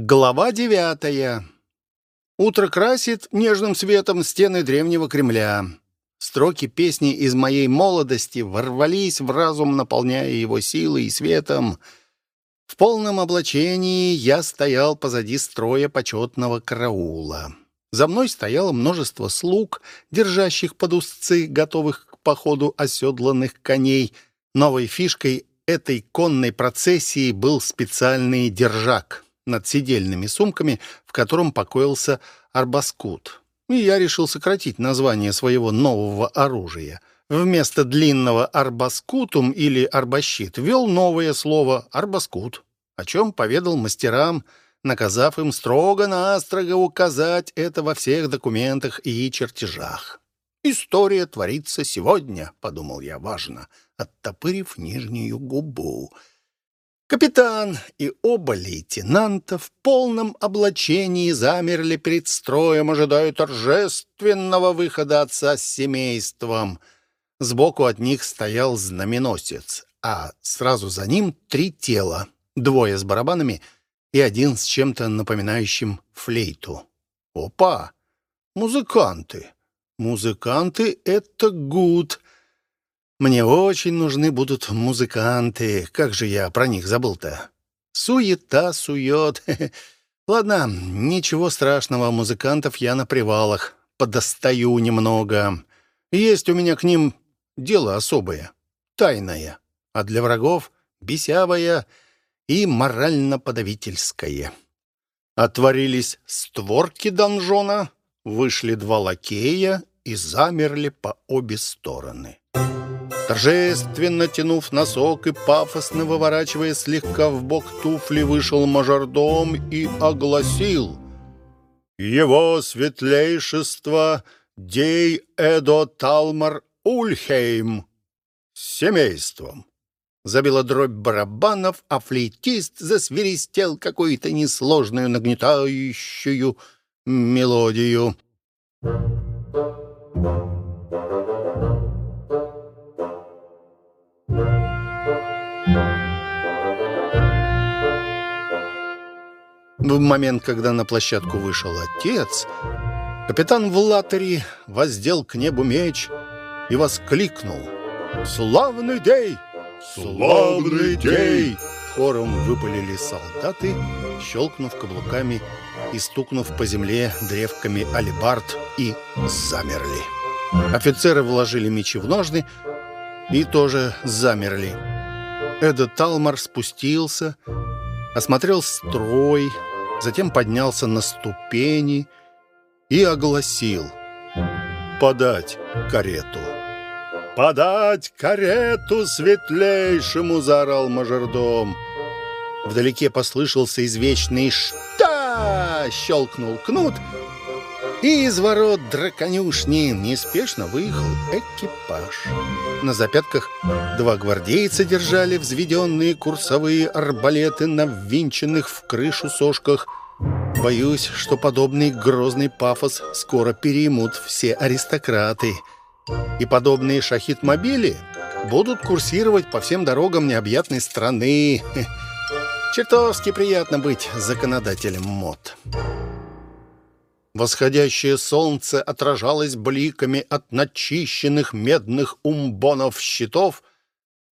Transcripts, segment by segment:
Глава девятая. Утро красит нежным светом стены древнего Кремля. Строки песни из моей молодости ворвались в разум, наполняя его силой и светом. В полном облачении я стоял позади строя почетного караула. За мной стояло множество слуг, держащих под узцы, готовых к походу оседланных коней. Новой фишкой этой конной процессии был специальный держак — над сидельными сумками, в котором покоился арбаскут. И я решил сократить название своего нового оружия. Вместо длинного арбаскутум или арбащит ввел новое слово арбаскут, о чем поведал мастерам, наказав им строго-настрого указать это во всех документах и чертежах. «История творится сегодня», — подумал я важно, оттопырив нижнюю губу — Капитан и оба лейтенанта в полном облачении замерли перед строем, ожидая торжественного выхода отца с семейством. Сбоку от них стоял знаменосец, а сразу за ним три тела, двое с барабанами и один с чем-то напоминающим флейту. Опа! Музыканты! Музыканты — это гуд! Мне очень нужны будут музыканты. Как же я про них забыл-то? Суета сует. Ладно, ничего страшного, музыкантов я на привалах. Подостаю немного. Есть у меня к ним дело особое, тайное, а для врагов — бесявое и морально-подавительское. Отворились створки донжона, вышли два лакея и замерли по обе стороны. Торжественно тянув носок и пафосно выворачивая слегка в бок туфли, вышел мажордом и огласил «Его светлейшество Дей Эдо Талмар Ульхейм с семейством». Забила дробь барабанов, а флейтист засверистел какую-то несложную нагнетающую мелодию. Thank you. В момент, когда на площадку вышел отец, капитан Влатери воздел к небу меч и воскликнул «Славный дей! Славный дей!» Хором выпалили солдаты, щелкнув каблуками и стукнув по земле древками алибард и замерли. Офицеры вложили мечи в ножны и тоже замерли. Эда Талмар спустился, осмотрел строй, затем поднялся на ступени и огласил «Подать карету». «Подать карету светлейшему!» — заорал мажордом. Вдалеке послышался извечный «Шта!» — щелкнул кнут — и из ворот драконюшни неспешно выехал экипаж. На запятках два гвардейца держали взведенные курсовые арбалеты на ввинченных в крышу сошках. Боюсь, что подобный грозный пафос скоро переймут все аристократы. И подобные шахит-мобили будут курсировать по всем дорогам необъятной страны. Чертовски приятно быть законодателем мод. Восходящее солнце отражалось бликами от начищенных медных умбонов щитов.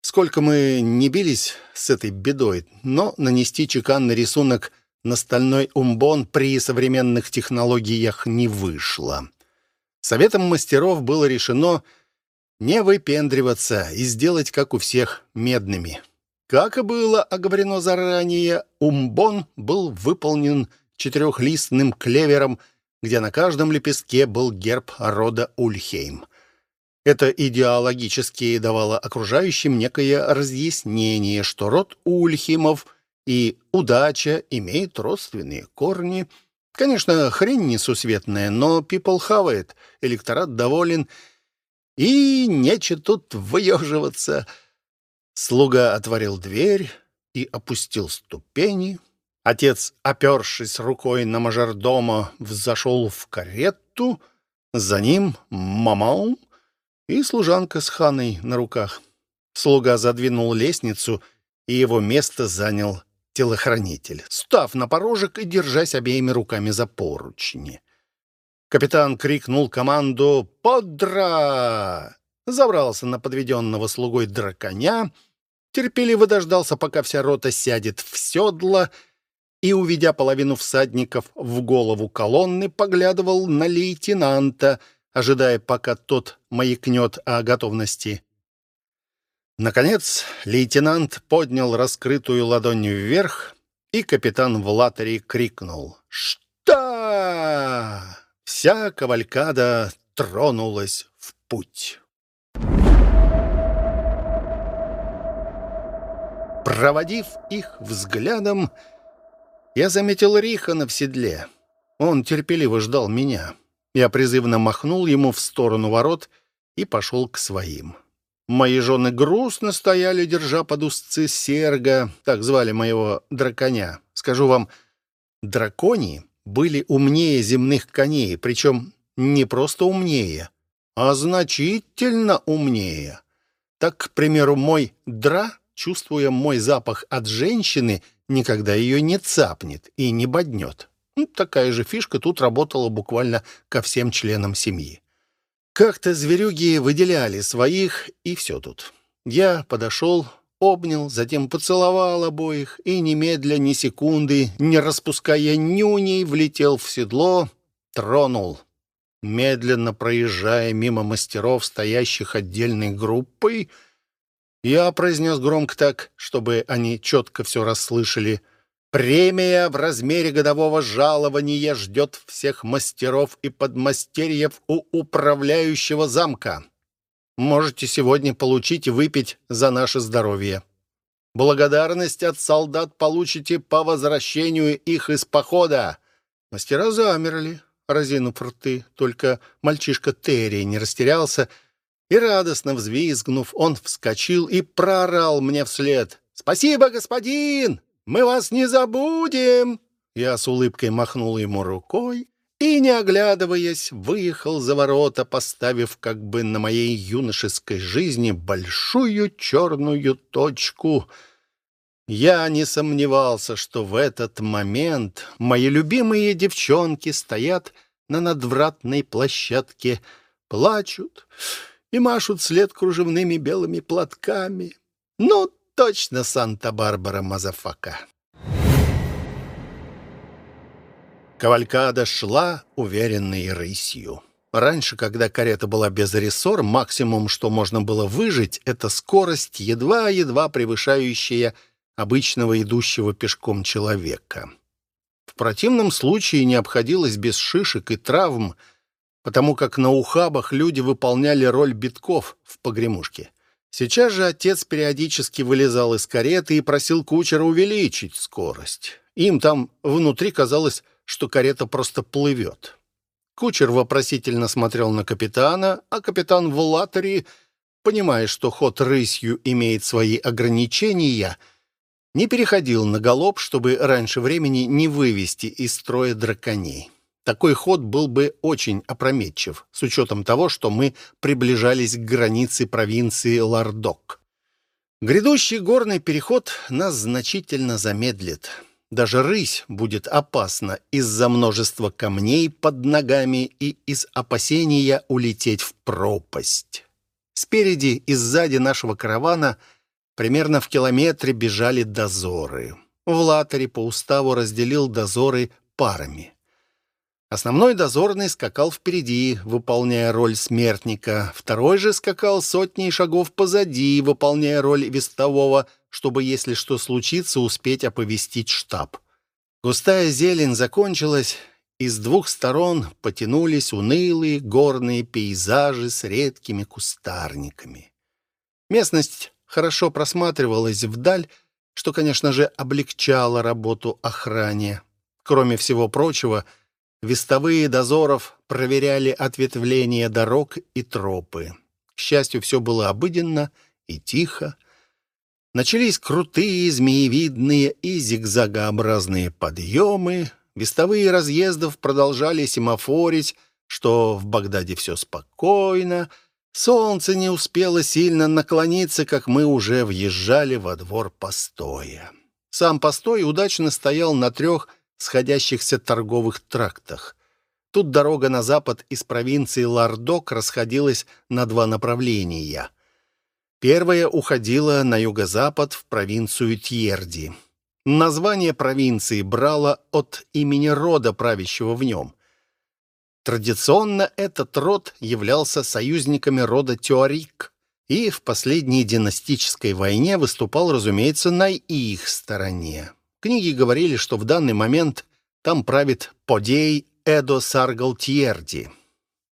Сколько мы не бились с этой бедой, но нанести чеканный рисунок на стальной умбон при современных технологиях не вышло. Советом мастеров было решено не выпендриваться и сделать, как у всех, медными. Как и было оговорено заранее, умбон был выполнен четырехлистным клевером – где на каждом лепестке был герб рода Ульхейм. Это идеологически давало окружающим некое разъяснение, что род Ульхимов и удача имеют родственные корни. Конечно, хрень несусветная, но have it, электорат доволен, и нече тут выеживаться. Слуга отворил дверь и опустил ступени, Отец, опершись рукой на мажордома, взошел в карету, за ним мамау и служанка с ханой на руках. Слуга задвинул лестницу, и его место занял телохранитель, став на порожек и держась обеими руками за поручни. Капитан крикнул команду «Подра!», забрался на подведенного слугой драконя, терпеливо дождался, пока вся рота сядет в седло, и, увидя половину всадников в голову колонны, поглядывал на лейтенанта, ожидая, пока тот маякнет о готовности. Наконец, лейтенант поднял раскрытую ладонь вверх, и капитан в латере крикнул «Что?». Вся кавалькада тронулась в путь. Проводив их взглядом, я заметил Рихана в седле. Он терпеливо ждал меня. Я призывно махнул ему в сторону ворот и пошел к своим. Мои жены грустно стояли, держа под узцы серга, так звали моего драконя. Скажу вам, дракони были умнее земных коней, причем не просто умнее, а значительно умнее. Так, к примеру, мой дра чувствуя мой запах от женщины, никогда ее не цапнет и не боднет. Ну, такая же фишка тут работала буквально ко всем членам семьи. Как-то зверюги выделяли своих, и все тут. Я подошел, обнял, затем поцеловал обоих и немедля ни секунды, не распуская нюней, влетел в седло, тронул. Медленно проезжая мимо мастеров, стоящих отдельной группой, я произнес громко так, чтобы они четко все расслышали. «Премия в размере годового жалования ждет всех мастеров и подмастерьев у управляющего замка. Можете сегодня получить и выпить за наше здоровье. Благодарность от солдат получите по возвращению их из похода». Мастера замерли, разинув рты, только мальчишка Терри не растерялся — и, радостно взвизгнув, он вскочил и проорал мне вслед. «Спасибо, господин! Мы вас не забудем!» Я с улыбкой махнул ему рукой и, не оглядываясь, выехал за ворота, поставив как бы на моей юношеской жизни большую черную точку. Я не сомневался, что в этот момент мои любимые девчонки стоят на надвратной площадке, плачут и машут след кружевными белыми платками. Ну, точно Санта-Барбара motherfucker. Кавалькада шла уверенной рысью. Раньше, когда карета была без рессор, максимум, что можно было выжать, это скорость, едва-едва превышающая обычного идущего пешком человека. В противном случае не обходилось без шишек и травм, потому как на ухабах люди выполняли роль битков в погремушке. Сейчас же отец периодически вылезал из кареты и просил кучера увеличить скорость. Им там внутри казалось, что карета просто плывет. Кучер вопросительно смотрел на капитана, а капитан в латере, понимая, что ход рысью имеет свои ограничения, не переходил на галоп, чтобы раньше времени не вывести из строя драконей. Такой ход был бы очень опрометчив, с учетом того, что мы приближались к границе провинции Лардок. Грядущий горный переход нас значительно замедлит. Даже рысь будет опасна из-за множества камней под ногами и из опасения улететь в пропасть. Спереди и сзади нашего каравана примерно в километре бежали дозоры. В Латере по уставу разделил дозоры парами. Основной дозорный скакал впереди, выполняя роль смертника. Второй же скакал сотни шагов позади, выполняя роль вестового, чтобы, если что случится, успеть оповестить штаб. Густая зелень закончилась, и с двух сторон потянулись унылые горные пейзажи с редкими кустарниками. Местность хорошо просматривалась вдаль, что, конечно же, облегчало работу охране. Кроме всего прочего, — Вестовые дозоров проверяли ответвления дорог и тропы. К счастью, все было обыденно и тихо. Начались крутые, змеевидные и зигзагообразные подъемы. Вестовые разъездов продолжали семафорить, что в Багдаде все спокойно. Солнце не успело сильно наклониться, как мы уже въезжали во двор постоя. Сам постой удачно стоял на трех сходящихся торговых трактах. Тут дорога на запад из провинции Лардок расходилась на два направления. Первая уходила на юго-запад в провинцию Тьерди. Название провинции брало от имени рода, правящего в нем. Традиционно этот род являлся союзниками рода Теорик и в последней династической войне выступал, разумеется, на их стороне. Книги говорили, что в данный момент там правит Подей Эдо Саргалтьерди.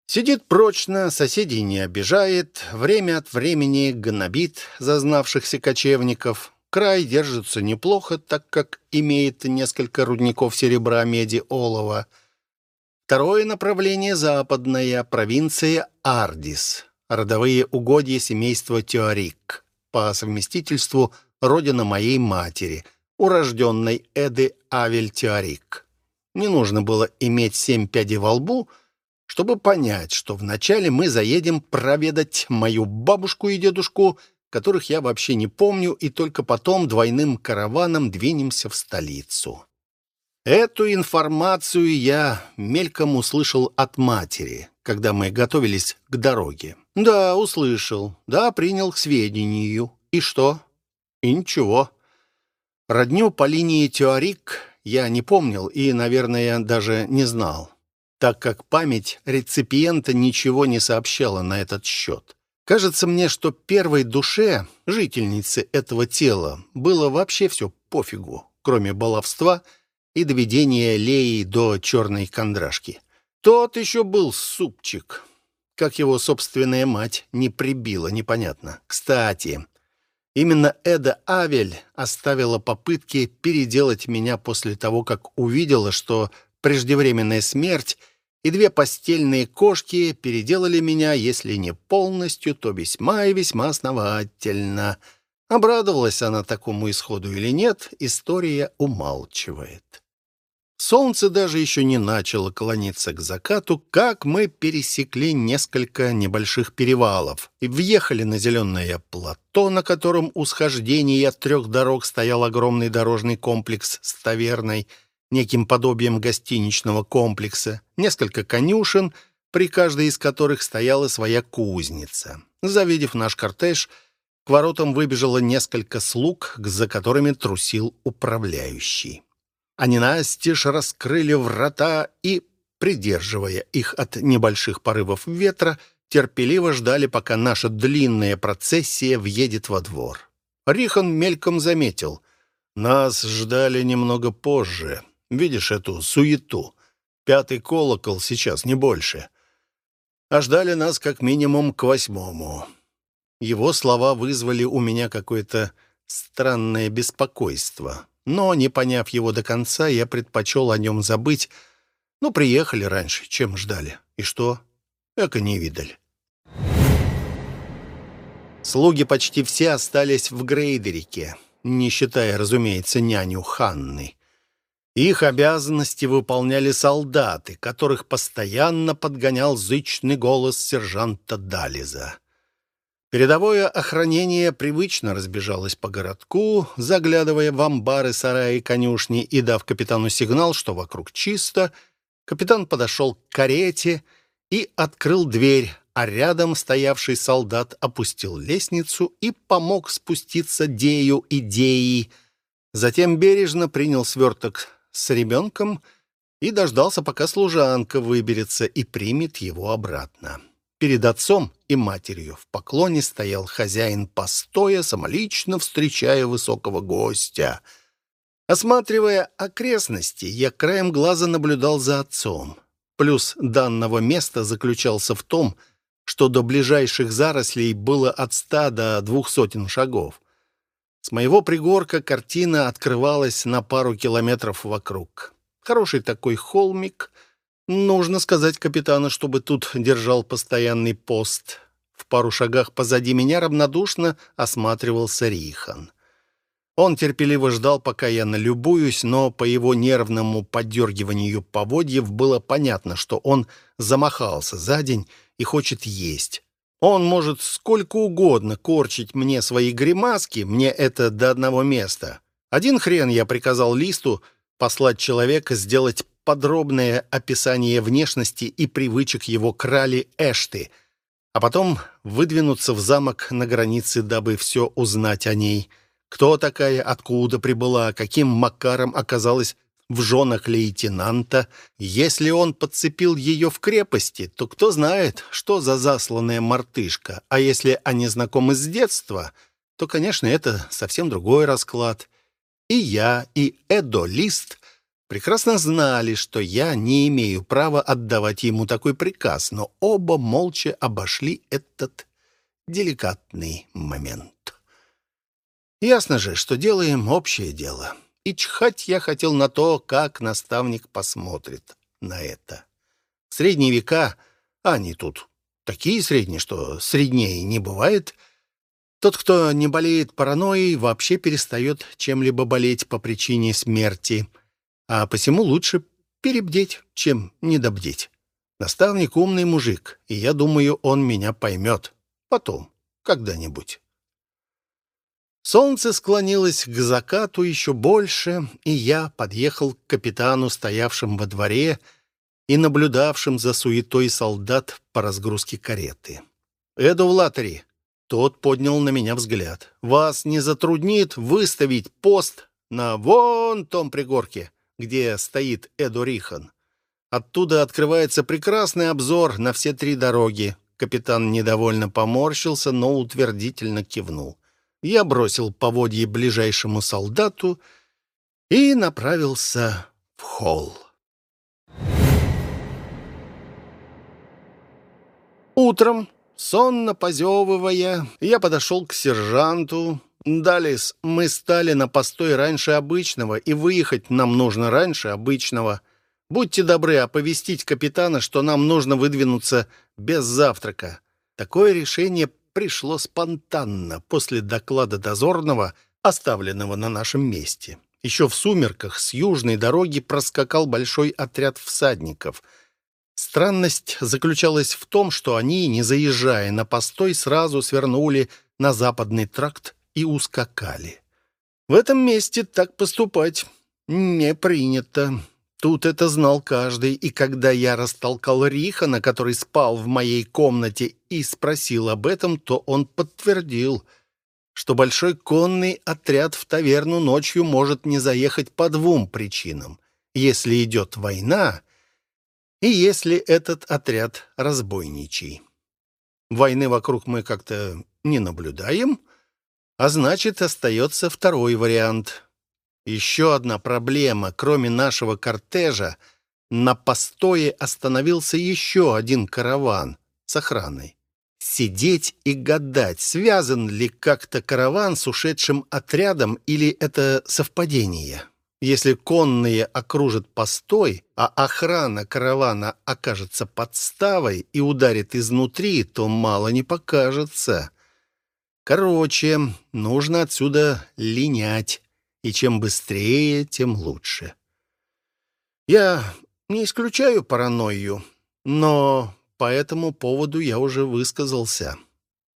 Сидит прочно, соседей не обижает, время от времени гнобит зазнавшихся кочевников. Край держится неплохо, так как имеет несколько рудников серебра, меди, олова. Второе направление — западная провинция Ардис, родовые угодья семейства Теорик, по совместительству родина моей матери, урожденной Эды Авель Теорик. Не нужно было иметь семь пядей во лбу, чтобы понять, что вначале мы заедем проведать мою бабушку и дедушку — которых я вообще не помню, и только потом двойным караваном двинемся в столицу. Эту информацию я мельком услышал от матери, когда мы готовились к дороге. Да, услышал. Да, принял к сведению. И что? И ничего. Родню по линии Теорик я не помнил и, наверное, даже не знал, так как память реципиента ничего не сообщала на этот счет. Кажется мне, что первой душе, жительнице этого тела, было вообще все пофигу, кроме баловства и доведения Леи до черной кондрашки. Тот еще был супчик. Как его собственная мать не прибила, непонятно. Кстати, именно Эда Авель оставила попытки переделать меня после того, как увидела, что преждевременная смерть — и две постельные кошки переделали меня, если не полностью, то весьма и весьма основательно. Обрадовалась она такому исходу или нет, история умалчивает. Солнце даже еще не начало клониться к закату, как мы пересекли несколько небольших перевалов и въехали на зеленое плато, на котором у схождения трех дорог стоял огромный дорожный комплекс с таверной — неким подобием гостиничного комплекса, несколько конюшен, при каждой из которых стояла своя кузница. Завидев наш кортеж, к воротам выбежало несколько слуг, за которыми трусил управляющий. Они настежь раскрыли врата и, придерживая их от небольших порывов ветра, терпеливо ждали, пока наша длинная процессия въедет во двор. Рихан мельком заметил. Нас ждали немного позже. Видишь эту суету? Пятый колокол сейчас, не больше. А ждали нас как минимум к восьмому. Его слова вызвали у меня какое-то странное беспокойство. Но, не поняв его до конца, я предпочел о нем забыть. Ну, приехали раньше, чем ждали. И что? Эко не видали. Слуги почти все остались в Грейдерике, не считая, разумеется, няню Ханны. Их обязанности выполняли солдаты, которых постоянно подгонял зычный голос сержанта Дализа. Передовое охранение привычно разбежалось по городку, заглядывая в амбары, сараи и конюшни и дав капитану сигнал, что вокруг чисто, капитан подошел к карете и открыл дверь, а рядом стоявший солдат опустил лестницу и помог спуститься Дею и Деи. Затем бережно принял сверток с ребенком и дождался, пока служанка выберется и примет его обратно. Перед отцом и матерью в поклоне стоял хозяин постоя, самолично встречая высокого гостя. Осматривая окрестности, я краем глаза наблюдал за отцом. Плюс данного места заключался в том, что до ближайших зарослей было от ста до двух сотен шагов. С моего пригорка картина открывалась на пару километров вокруг. Хороший такой холмик. Нужно сказать капитану, чтобы тут держал постоянный пост. В пару шагах позади меня равнодушно осматривался Рихан. Он терпеливо ждал, пока я налюбуюсь, но по его нервному подергиванию поводьев было понятно, что он замахался за день и хочет есть. Он может сколько угодно корчить мне свои гримаски, мне это до одного места. Один хрен я приказал Листу послать человека сделать подробное описание внешности и привычек его крали Эшты, а потом выдвинуться в замок на границе, дабы все узнать о ней. Кто такая, откуда прибыла, каким макаром оказалась в женах лейтенанта. Если он подцепил ее в крепости, то кто знает, что за засланная мартышка. А если они знакомы с детства, то, конечно, это совсем другой расклад. И я, и Эдо Лист прекрасно знали, что я не имею права отдавать ему такой приказ, но оба молча обошли этот деликатный момент. Ясно же, что делаем общее дело. И чхать я хотел на то, как наставник посмотрит на это. Средние века, а они тут такие средние, что среднее не бывает, тот, кто не болеет паранойей, вообще перестает чем-либо болеть по причине смерти — а посему лучше перебдеть, чем недобдеть. Наставник умный мужик, и я думаю, он меня поймет. Потом, когда-нибудь. Солнце склонилось к закату еще больше, и я подъехал к капитану, стоявшим во дворе и наблюдавшим за суетой солдат по разгрузке кареты. «Эду в латари!» Тот поднял на меня взгляд. «Вас не затруднит выставить пост на вон том пригорке?» Где стоит Эду Рихан. Оттуда открывается прекрасный обзор на все три дороги. Капитан недовольно поморщился, но утвердительно кивнул. Я бросил поводье ближайшему солдату и направился в холл. Утром, сонно позевывая, я подошел к сержанту, «Далис, мы стали на постой раньше обычного, и выехать нам нужно раньше обычного. Будьте добры оповестить капитана, что нам нужно выдвинуться без завтрака». Такое решение пришло спонтанно после доклада дозорного, оставленного на нашем месте. Еще в сумерках с южной дороги проскакал большой отряд всадников. Странность заключалась в том, что они, не заезжая на постой, сразу свернули на западный тракт и ускакали. В этом месте так поступать не принято. Тут это знал каждый, и когда я растолкал Рихана, который спал в моей комнате, и спросил об этом, то он подтвердил, что большой конный отряд в таверну ночью может не заехать по двум причинам. Если идет война, и если этот отряд разбойничий. Войны вокруг мы как-то не наблюдаем, а значит, остается второй вариант. Еще одна проблема. Кроме нашего кортежа, на постое остановился еще один караван с охраной. Сидеть и гадать, связан ли как-то караван с ушедшим отрядом или это совпадение. Если конные окружат постой, а охрана каравана окажется подставой и ударит изнутри, то мало не покажется. Короче, нужно отсюда линять, и чем быстрее, тем лучше. Я не исключаю паранойю, но по этому поводу я уже высказался.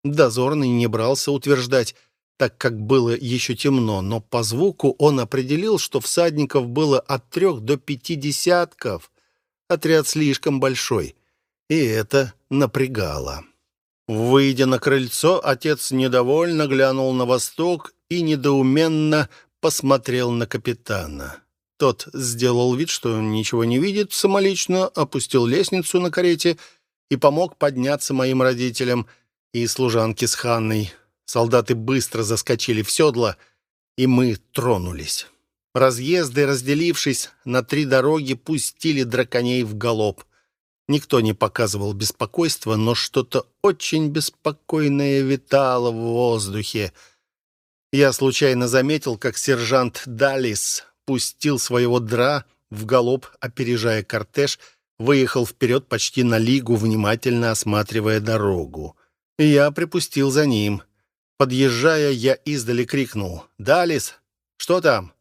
Дозорный не брался утверждать, так как было еще темно, но по звуку он определил, что всадников было от трех до пяти десятков. Отряд слишком большой, и это напрягало. Выйдя на крыльцо, отец недовольно глянул на восток и недоуменно посмотрел на капитана. Тот сделал вид, что ничего не видит, самолично опустил лестницу на карете и помог подняться моим родителям и служанке с Ханной. Солдаты быстро заскочили в седло, и мы тронулись. Разъезды, разделившись на три дороги, пустили драконей в галоп. Никто не показывал беспокойства, но что-то очень беспокойное витало в воздухе. Я случайно заметил, как сержант Далис пустил своего дра в галоп, опережая кортеж, выехал вперед почти на лигу, внимательно осматривая дорогу. Я припустил за ним. Подъезжая, я издали крикнул «Далис, что там?»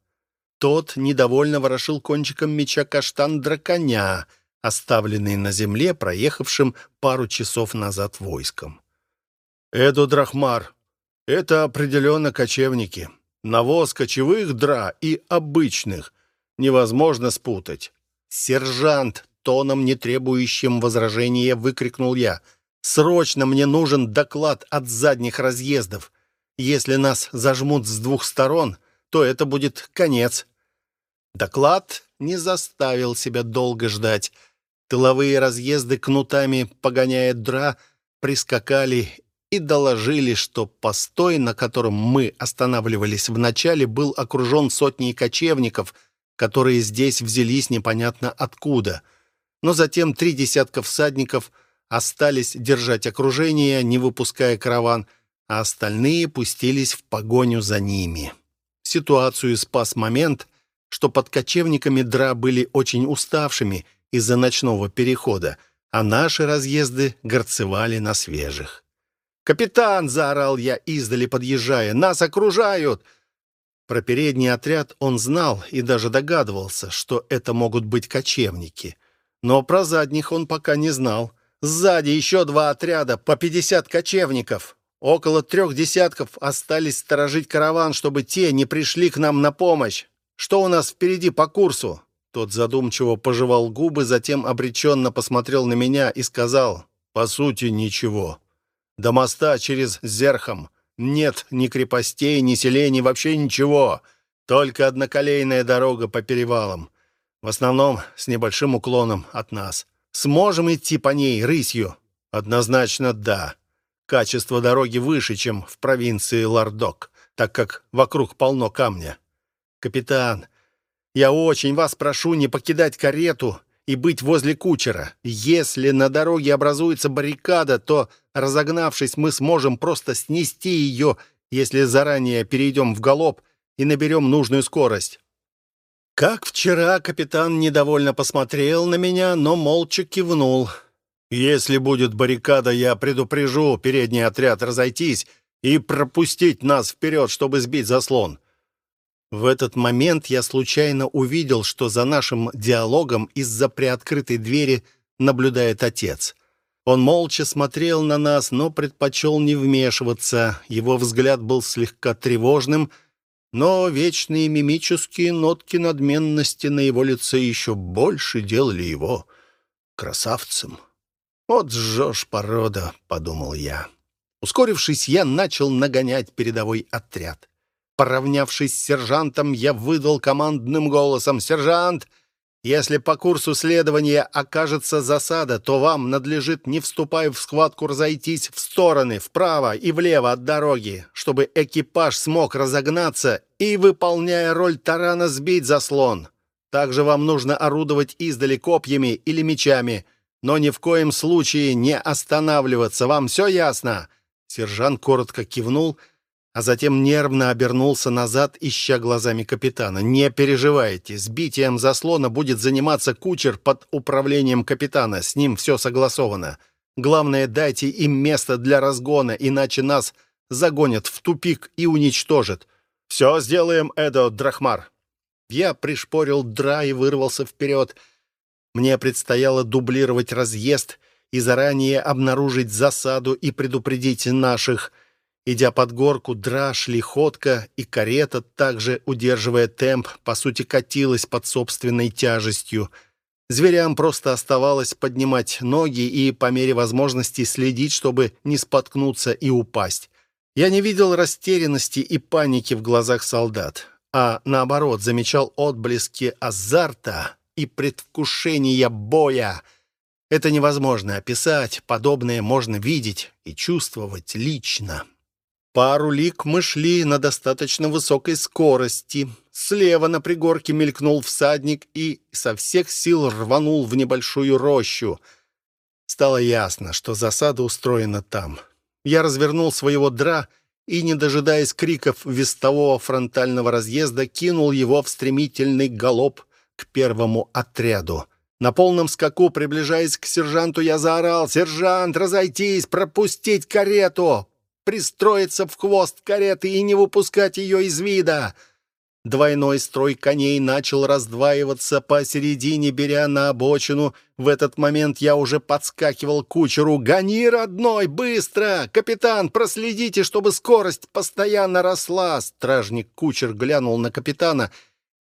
Тот недовольно ворошил кончиком меча каштан драконя — оставленный на земле проехавшим пару часов назад войском. «Эду Драхмар, это определенно кочевники. Навоз кочевых дра и обычных невозможно спутать. «Сержант!» — тоном, не требующим возражения, выкрикнул я. «Срочно мне нужен доклад от задних разъездов. Если нас зажмут с двух сторон, то это будет конец». Доклад не заставил себя долго ждать. Тыловые разъезды кнутами, погоняя дра, прискакали и доложили, что постой, на котором мы останавливались вначале, был окружен сотней кочевников, которые здесь взялись непонятно откуда. Но затем три десятка всадников остались держать окружение, не выпуская караван, а остальные пустились в погоню за ними. Ситуацию спас момент, что под кочевниками дра были очень уставшими из-за ночного перехода, а наши разъезды горцевали на свежих. «Капитан!» — заорал я издали, подъезжая. «Нас окружают!» Про передний отряд он знал и даже догадывался, что это могут быть кочевники. Но про задних он пока не знал. Сзади еще два отряда, по пятьдесят кочевников. Около трех десятков остались сторожить караван, чтобы те не пришли к нам на помощь. Что у нас впереди по курсу?» Тот задумчиво пожевал губы, затем обреченно посмотрел на меня и сказал, «По сути, ничего. До моста через Зерхом нет ни крепостей, ни селений, вообще ничего. Только одноколейная дорога по перевалам. В основном с небольшим уклоном от нас. Сможем идти по ней рысью? Однозначно да. Качество дороги выше, чем в провинции Лардок, так как вокруг полно камня. Капитан, я очень вас прошу не покидать карету и быть возле кучера. Если на дороге образуется баррикада, то, разогнавшись, мы сможем просто снести ее, если заранее перейдем в галоп и наберем нужную скорость. Как вчера капитан недовольно посмотрел на меня, но молча кивнул. «Если будет баррикада, я предупрежу передний отряд разойтись и пропустить нас вперед, чтобы сбить заслон. В этот момент я случайно увидел, что за нашим диалогом из-за приоткрытой двери наблюдает отец. Он молча смотрел на нас, но предпочел не вмешиваться. Его взгляд был слегка тревожным, но вечные мимические нотки надменности на его лице еще больше делали его красавцем. «Вот жжешь порода», — подумал я. Ускорившись, я начал нагонять передовой отряд. Поравнявшись с сержантом, я выдал командным голосом «Сержант!» Если по курсу следования окажется засада, то вам надлежит, не вступая в схватку, разойтись в стороны, вправо и влево от дороги, чтобы экипаж смог разогнаться и, выполняя роль тарана, сбить заслон. Также вам нужно орудовать издали копьями или мечами, но ни в коем случае не останавливаться. Вам все ясно?» Сержант коротко кивнул — а затем нервно обернулся назад, ища глазами капитана. «Не переживайте, сбитием заслона будет заниматься кучер под управлением капитана, с ним все согласовано. Главное, дайте им место для разгона, иначе нас загонят в тупик и уничтожат. Все сделаем, Эдо Драхмар». Я пришпорил дра и вырвался вперед. Мне предстояло дублировать разъезд и заранее обнаружить засаду и предупредить наших – Идя под горку, драж, лихотка и карета, также удерживая темп, по сути, катилась под собственной тяжестью. Зверям просто оставалось поднимать ноги и, по мере возможности, следить, чтобы не споткнуться и упасть. Я не видел растерянности и паники в глазах солдат, а, наоборот, замечал отблески азарта и предвкушения боя. Это невозможно описать, подобное можно видеть и чувствовать лично. Пару лик мы шли на достаточно высокой скорости. Слева на пригорке мелькнул всадник и со всех сил рванул в небольшую рощу. Стало ясно, что засада устроена там. Я развернул своего дра и, не дожидаясь криков вестового фронтального разъезда, кинул его в стремительный галоп к первому отряду. На полном скаку, приближаясь к сержанту, я заорал «Сержант, разойтись! Пропустить карету! Пристроиться в хвост кареты и не выпускать ее из вида. Двойной строй коней начал раздваиваться посередине, беря на обочину. В этот момент я уже подскакивал к кучеру. «Гони, родной, быстро! Капитан, проследите, чтобы скорость постоянно росла!» Стражник-кучер глянул на капитана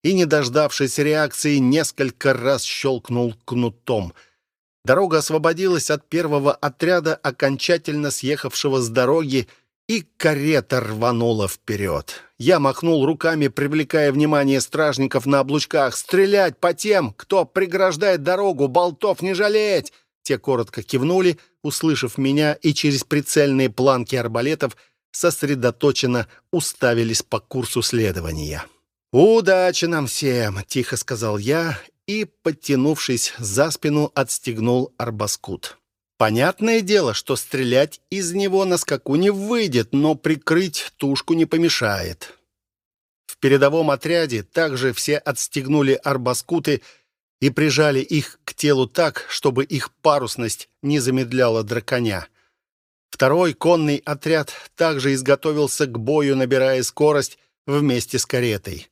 и, не дождавшись реакции, несколько раз щелкнул кнутом. Дорога освободилась от первого отряда, окончательно съехавшего с дороги, и карета рванула вперед. Я махнул руками, привлекая внимание стражников на облучках. «Стрелять по тем, кто преграждает дорогу! Болтов не жалеть!» Те коротко кивнули, услышав меня, и через прицельные планки арбалетов сосредоточенно уставились по курсу следования. «Удачи нам всем!» — тихо сказал я и, подтянувшись за спину, отстегнул арбаскут. Понятное дело, что стрелять из него на скаку не выйдет, но прикрыть тушку не помешает. В передовом отряде также все отстегнули арбаскуты и прижали их к телу так, чтобы их парусность не замедляла драконя. Второй конный отряд также изготовился к бою, набирая скорость вместе с каретой.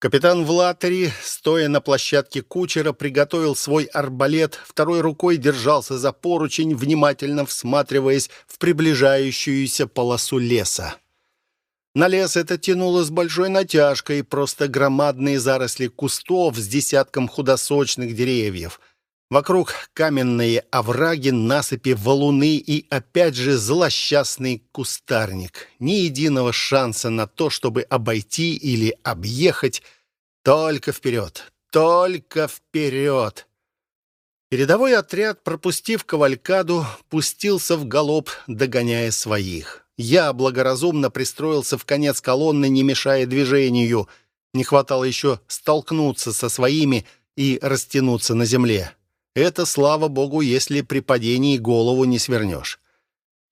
Капитан Влатери, стоя на площадке кучера, приготовил свой арбалет, второй рукой держался за поручень, внимательно всматриваясь в приближающуюся полосу леса. На лес это тянуло с большой натяжкой, просто громадные заросли кустов с десятком худосочных деревьев. Вокруг каменные овраги, насыпи, валуны и, опять же, злосчастный кустарник. Ни единого шанса на то, чтобы обойти или объехать. Только вперед, только вперед. Передовой отряд, пропустив кавалькаду, пустился в галоп, догоняя своих. Я благоразумно пристроился в конец колонны, не мешая движению. Не хватало еще столкнуться со своими и растянуться на земле. Это, слава богу, если при падении голову не свернешь.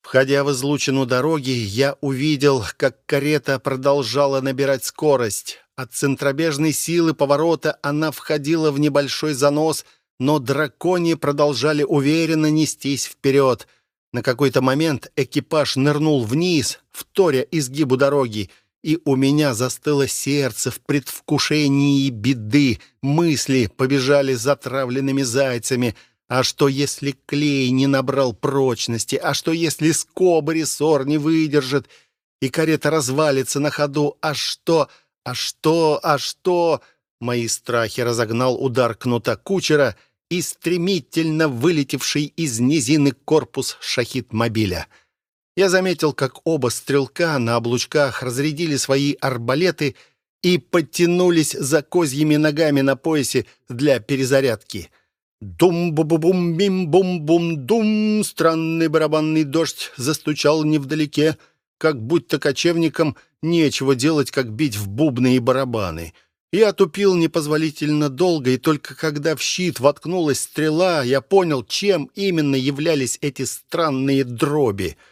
Входя в излучину дороги, я увидел, как карета продолжала набирать скорость. От центробежной силы поворота она входила в небольшой занос, но дракони продолжали уверенно нестись вперед. На какой-то момент экипаж нырнул вниз, вторя изгибу дороги, и у меня застыло сердце в предвкушении беды. Мысли побежали затравленными зайцами. А что, если клей не набрал прочности? А что, если скоба рессор не выдержит, и карета развалится на ходу? А что... А что... А что... Мои страхи разогнал удар кнута кучера и стремительно вылетевший из низины корпус шахид-мобиля — я заметил, как оба стрелка на облучках разрядили свои арбалеты и подтянулись за козьими ногами на поясе для перезарядки. Дум-бу-бу-бум-бим-бум-бум! Странный барабанный дождь застучал невдалеке, как будто кочевникам нечего делать, как бить в бубны и барабаны. Я тупил непозволительно долго, и только когда в щит воткнулась стрела, я понял, чем именно являлись эти странные дроби —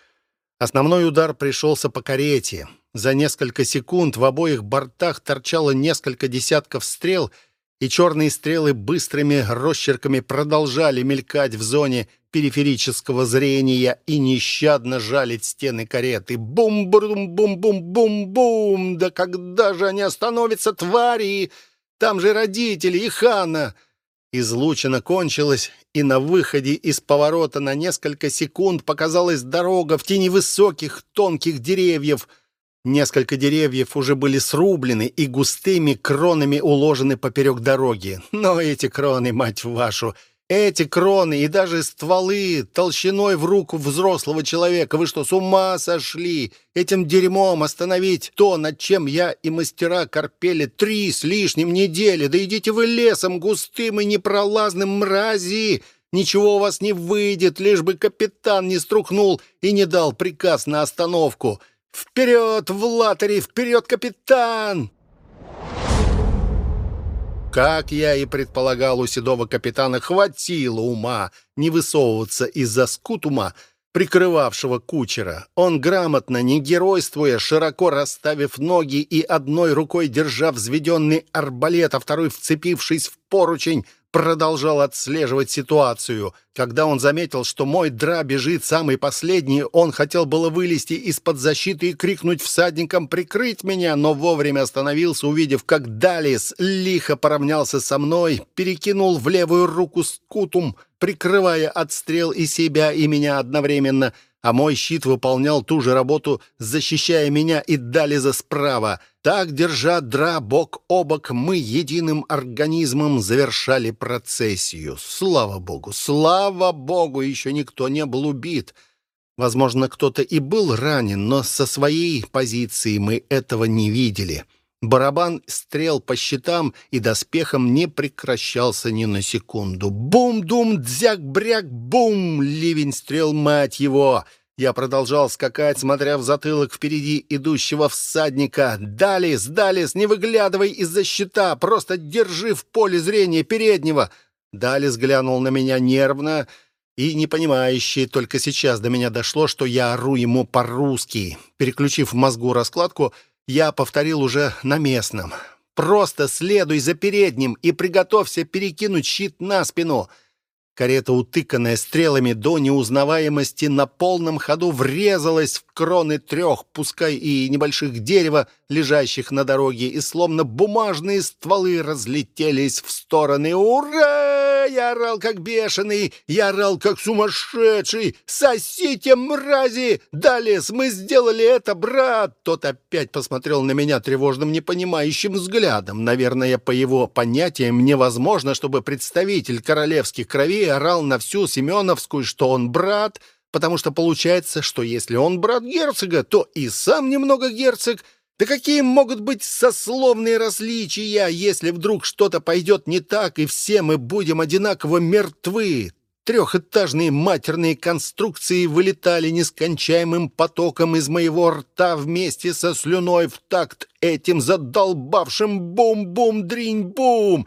Основной удар пришелся по карете. За несколько секунд в обоих бортах торчало несколько десятков стрел, и черные стрелы быстрыми росчерками продолжали мелькать в зоне периферического зрения и нещадно жалить стены кареты. Бум-бум-бум-бум-бум-бум! Да когда же они остановятся, твари? Там же родители и Хана! Излучина кончилась, и на выходе из поворота на несколько секунд показалась дорога в тени высоких, тонких деревьев. Несколько деревьев уже были срублены и густыми кронами уложены поперек дороги. Но эти кроны, мать вашу, эти кроны и даже стволы толщиной в руку взрослого человека. Вы что, с ума сошли? Этим дерьмом остановить то, над чем я и мастера корпели три с лишним недели. Да идите вы лесом густым и непролазным, мрази! Ничего у вас не выйдет, лишь бы капитан не струхнул и не дал приказ на остановку. Вперед, в латере, вперед, капитан! Как я и предполагал, у седого капитана хватило ума не высовываться из-за скутума, прикрывавшего кучера. Он грамотно, не геройствуя, широко расставив ноги и одной рукой держа взведенный арбалет, а второй, вцепившись в поручень, продолжал отслеживать ситуацию. Когда он заметил, что мой дра бежит самый последний, он хотел было вылезти из-под защиты и крикнуть всадникам «прикрыть меня», но вовремя остановился, увидев, как Далис лихо поравнялся со мной, перекинул в левую руку скутум, прикрывая отстрел и себя, и меня одновременно — а мой щит выполнял ту же работу, защищая меня и Дализа справа. Так, держа дра бок о бок, мы единым организмом завершали процессию. Слава богу, слава богу, еще никто не был убит. Возможно, кто-то и был ранен, но со своей позиции мы этого не видели. Барабан стрел по щитам и доспехам не прекращался ни на секунду. Бум-дум-дзяк-бряк-бум! Ливень стрел, мать его! Я продолжал скакать, смотря в затылок впереди идущего всадника. «Далис, Далис, не выглядывай из-за щита, просто держи в поле зрения переднего!» Далис глянул на меня нервно и непонимающе. Только сейчас до меня дошло, что я ору ему по-русски. Переключив в мозгу раскладку, я повторил уже на местном. «Просто следуй за передним и приготовься перекинуть щит на спину». Карета, утыканная стрелами до неузнаваемости, на полном ходу врезалась в кроны трех, пускай и небольших дерева, лежащих на дороге, и словно бумажные стволы разлетелись в стороны. «Ура!» Я орал, как бешеный, я орал, как сумасшедший. «Сосите, мрази! Далес, мы сделали это, брат!» Тот опять посмотрел на меня тревожным, непонимающим взглядом. Наверное, по его понятиям невозможно, чтобы представитель королевских кровей орал на всю Семеновскую, что он брат, потому что получается, что если он брат герцога, то и сам немного герцог — да какие могут быть сословные различия, если вдруг что-то пойдет не так, и все мы будем одинаково мертвы? Трехэтажные матерные конструкции вылетали нескончаемым потоком из моего рта вместе со слюной в такт этим задолбавшим бум-бум-дринь-бум.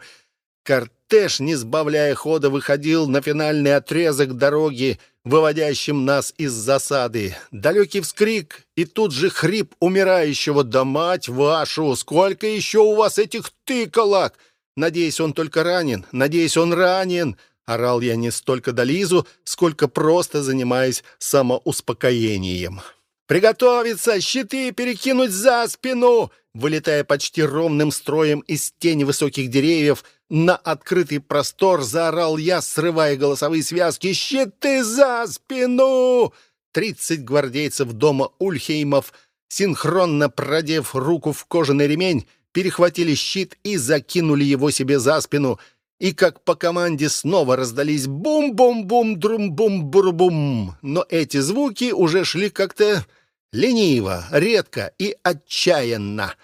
Кортеж, не сбавляя хода, выходил на финальный отрезок дороги, выводящим нас из засады. Далекий вскрик и тут же хрип умирающего. «Да мать вашу! Сколько еще у вас этих тыколок!» «Надеюсь, он только ранен! Надеюсь, он ранен!» Орал я не столько до Лизу, сколько просто занимаясь самоуспокоением. «Приготовиться! Щиты перекинуть за спину!» Вылетая почти ровным строем из тени высоких деревьев, на открытый простор заорал я, срывая голосовые связки. «Щиты за спину!» Тридцать гвардейцев дома Ульхеймов, синхронно продев руку в кожаный ремень, перехватили щит и закинули его себе за спину — и как по команде снова раздались бум-бум-бум-друм-бум-бур-бум. Но эти звуки уже шли как-то лениво, редко и отчаянно.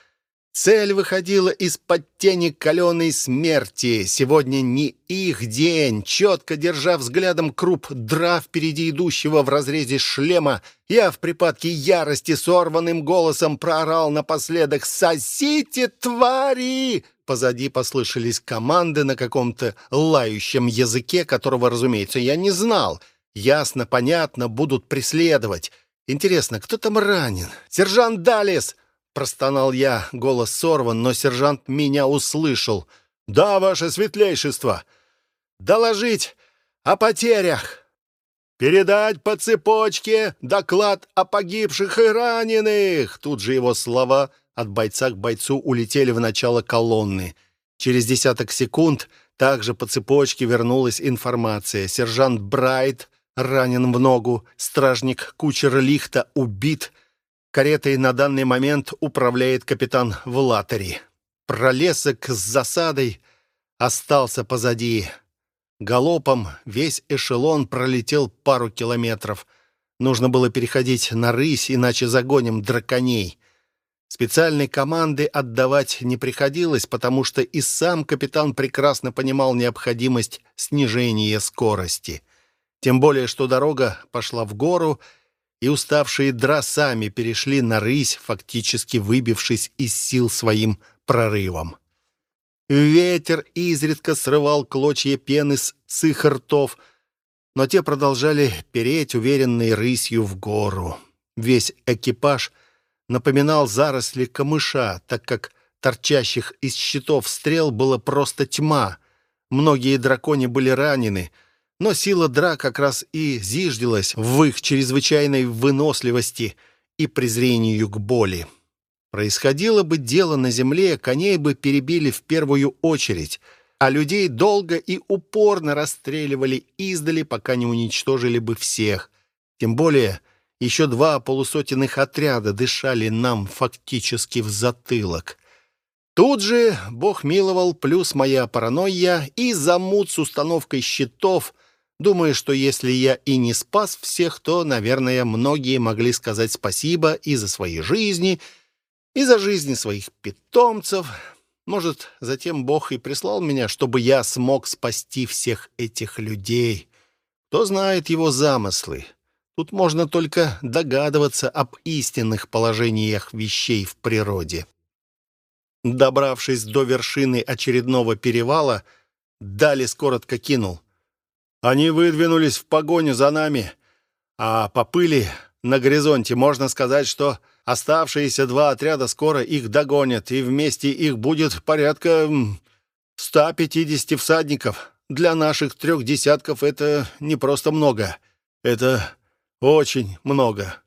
Цель выходила из-под тени каленой смерти. Сегодня не их день. Четко держа взглядом круп дра впереди идущего в разрезе шлема, я в припадке ярости сорванным голосом проорал напоследок «Сосите, твари!» Позади послышались команды на каком-то лающем языке, которого, разумеется, я не знал. Ясно, понятно, будут преследовать. Интересно, кто там ранен? «Сержант Далис!» Простонал я, голос сорван, но сержант меня услышал. «Да, ваше светлейшество! Доложить о потерях!» «Передать по цепочке доклад о погибших и раненых!» Тут же его слова от бойца к бойцу улетели в начало колонны. Через десяток секунд также по цепочке вернулась информация. Сержант Брайт ранен в ногу, стражник кучер Лихта убит — Каретой на данный момент управляет капитан Влатери. Пролесок с засадой остался позади. Галопом весь эшелон пролетел пару километров. Нужно было переходить на рысь, иначе загоним драконей. Специальной команды отдавать не приходилось, потому что и сам капитан прекрасно понимал необходимость снижения скорости. Тем более, что дорога пошла в гору, и уставшие дра сами перешли на рысь, фактически выбившись из сил своим прорывом. Ветер изредка срывал клочья пены с, их ртов, но те продолжали переть уверенной рысью в гору. Весь экипаж напоминал заросли камыша, так как торчащих из щитов стрел было просто тьма. Многие дракони были ранены, но сила драк как раз и зиждилась в их чрезвычайной выносливости и презрению к боли. Происходило бы дело на земле, коней бы перебили в первую очередь, а людей долго и упорно расстреливали издали, пока не уничтожили бы всех. Тем более еще два полусотенных отряда дышали нам фактически в затылок. Тут же Бог миловал, плюс моя паранойя и замут с установкой щитов. Думаю, что если я и не спас всех, то, наверное, многие могли сказать спасибо и за свои жизни, и за жизни своих питомцев. Может, затем Бог и прислал меня, чтобы я смог спасти всех этих людей. Кто знает его замыслы? Тут можно только догадываться об истинных положениях вещей в природе. Добравшись до вершины очередного перевала, Далис коротко кинул. «Они выдвинулись в погоню за нами, а по пыли на горизонте можно сказать, что оставшиеся два отряда скоро их догонят, и вместе их будет порядка 150 всадников. Для наших трех десятков это не просто много. Это очень много.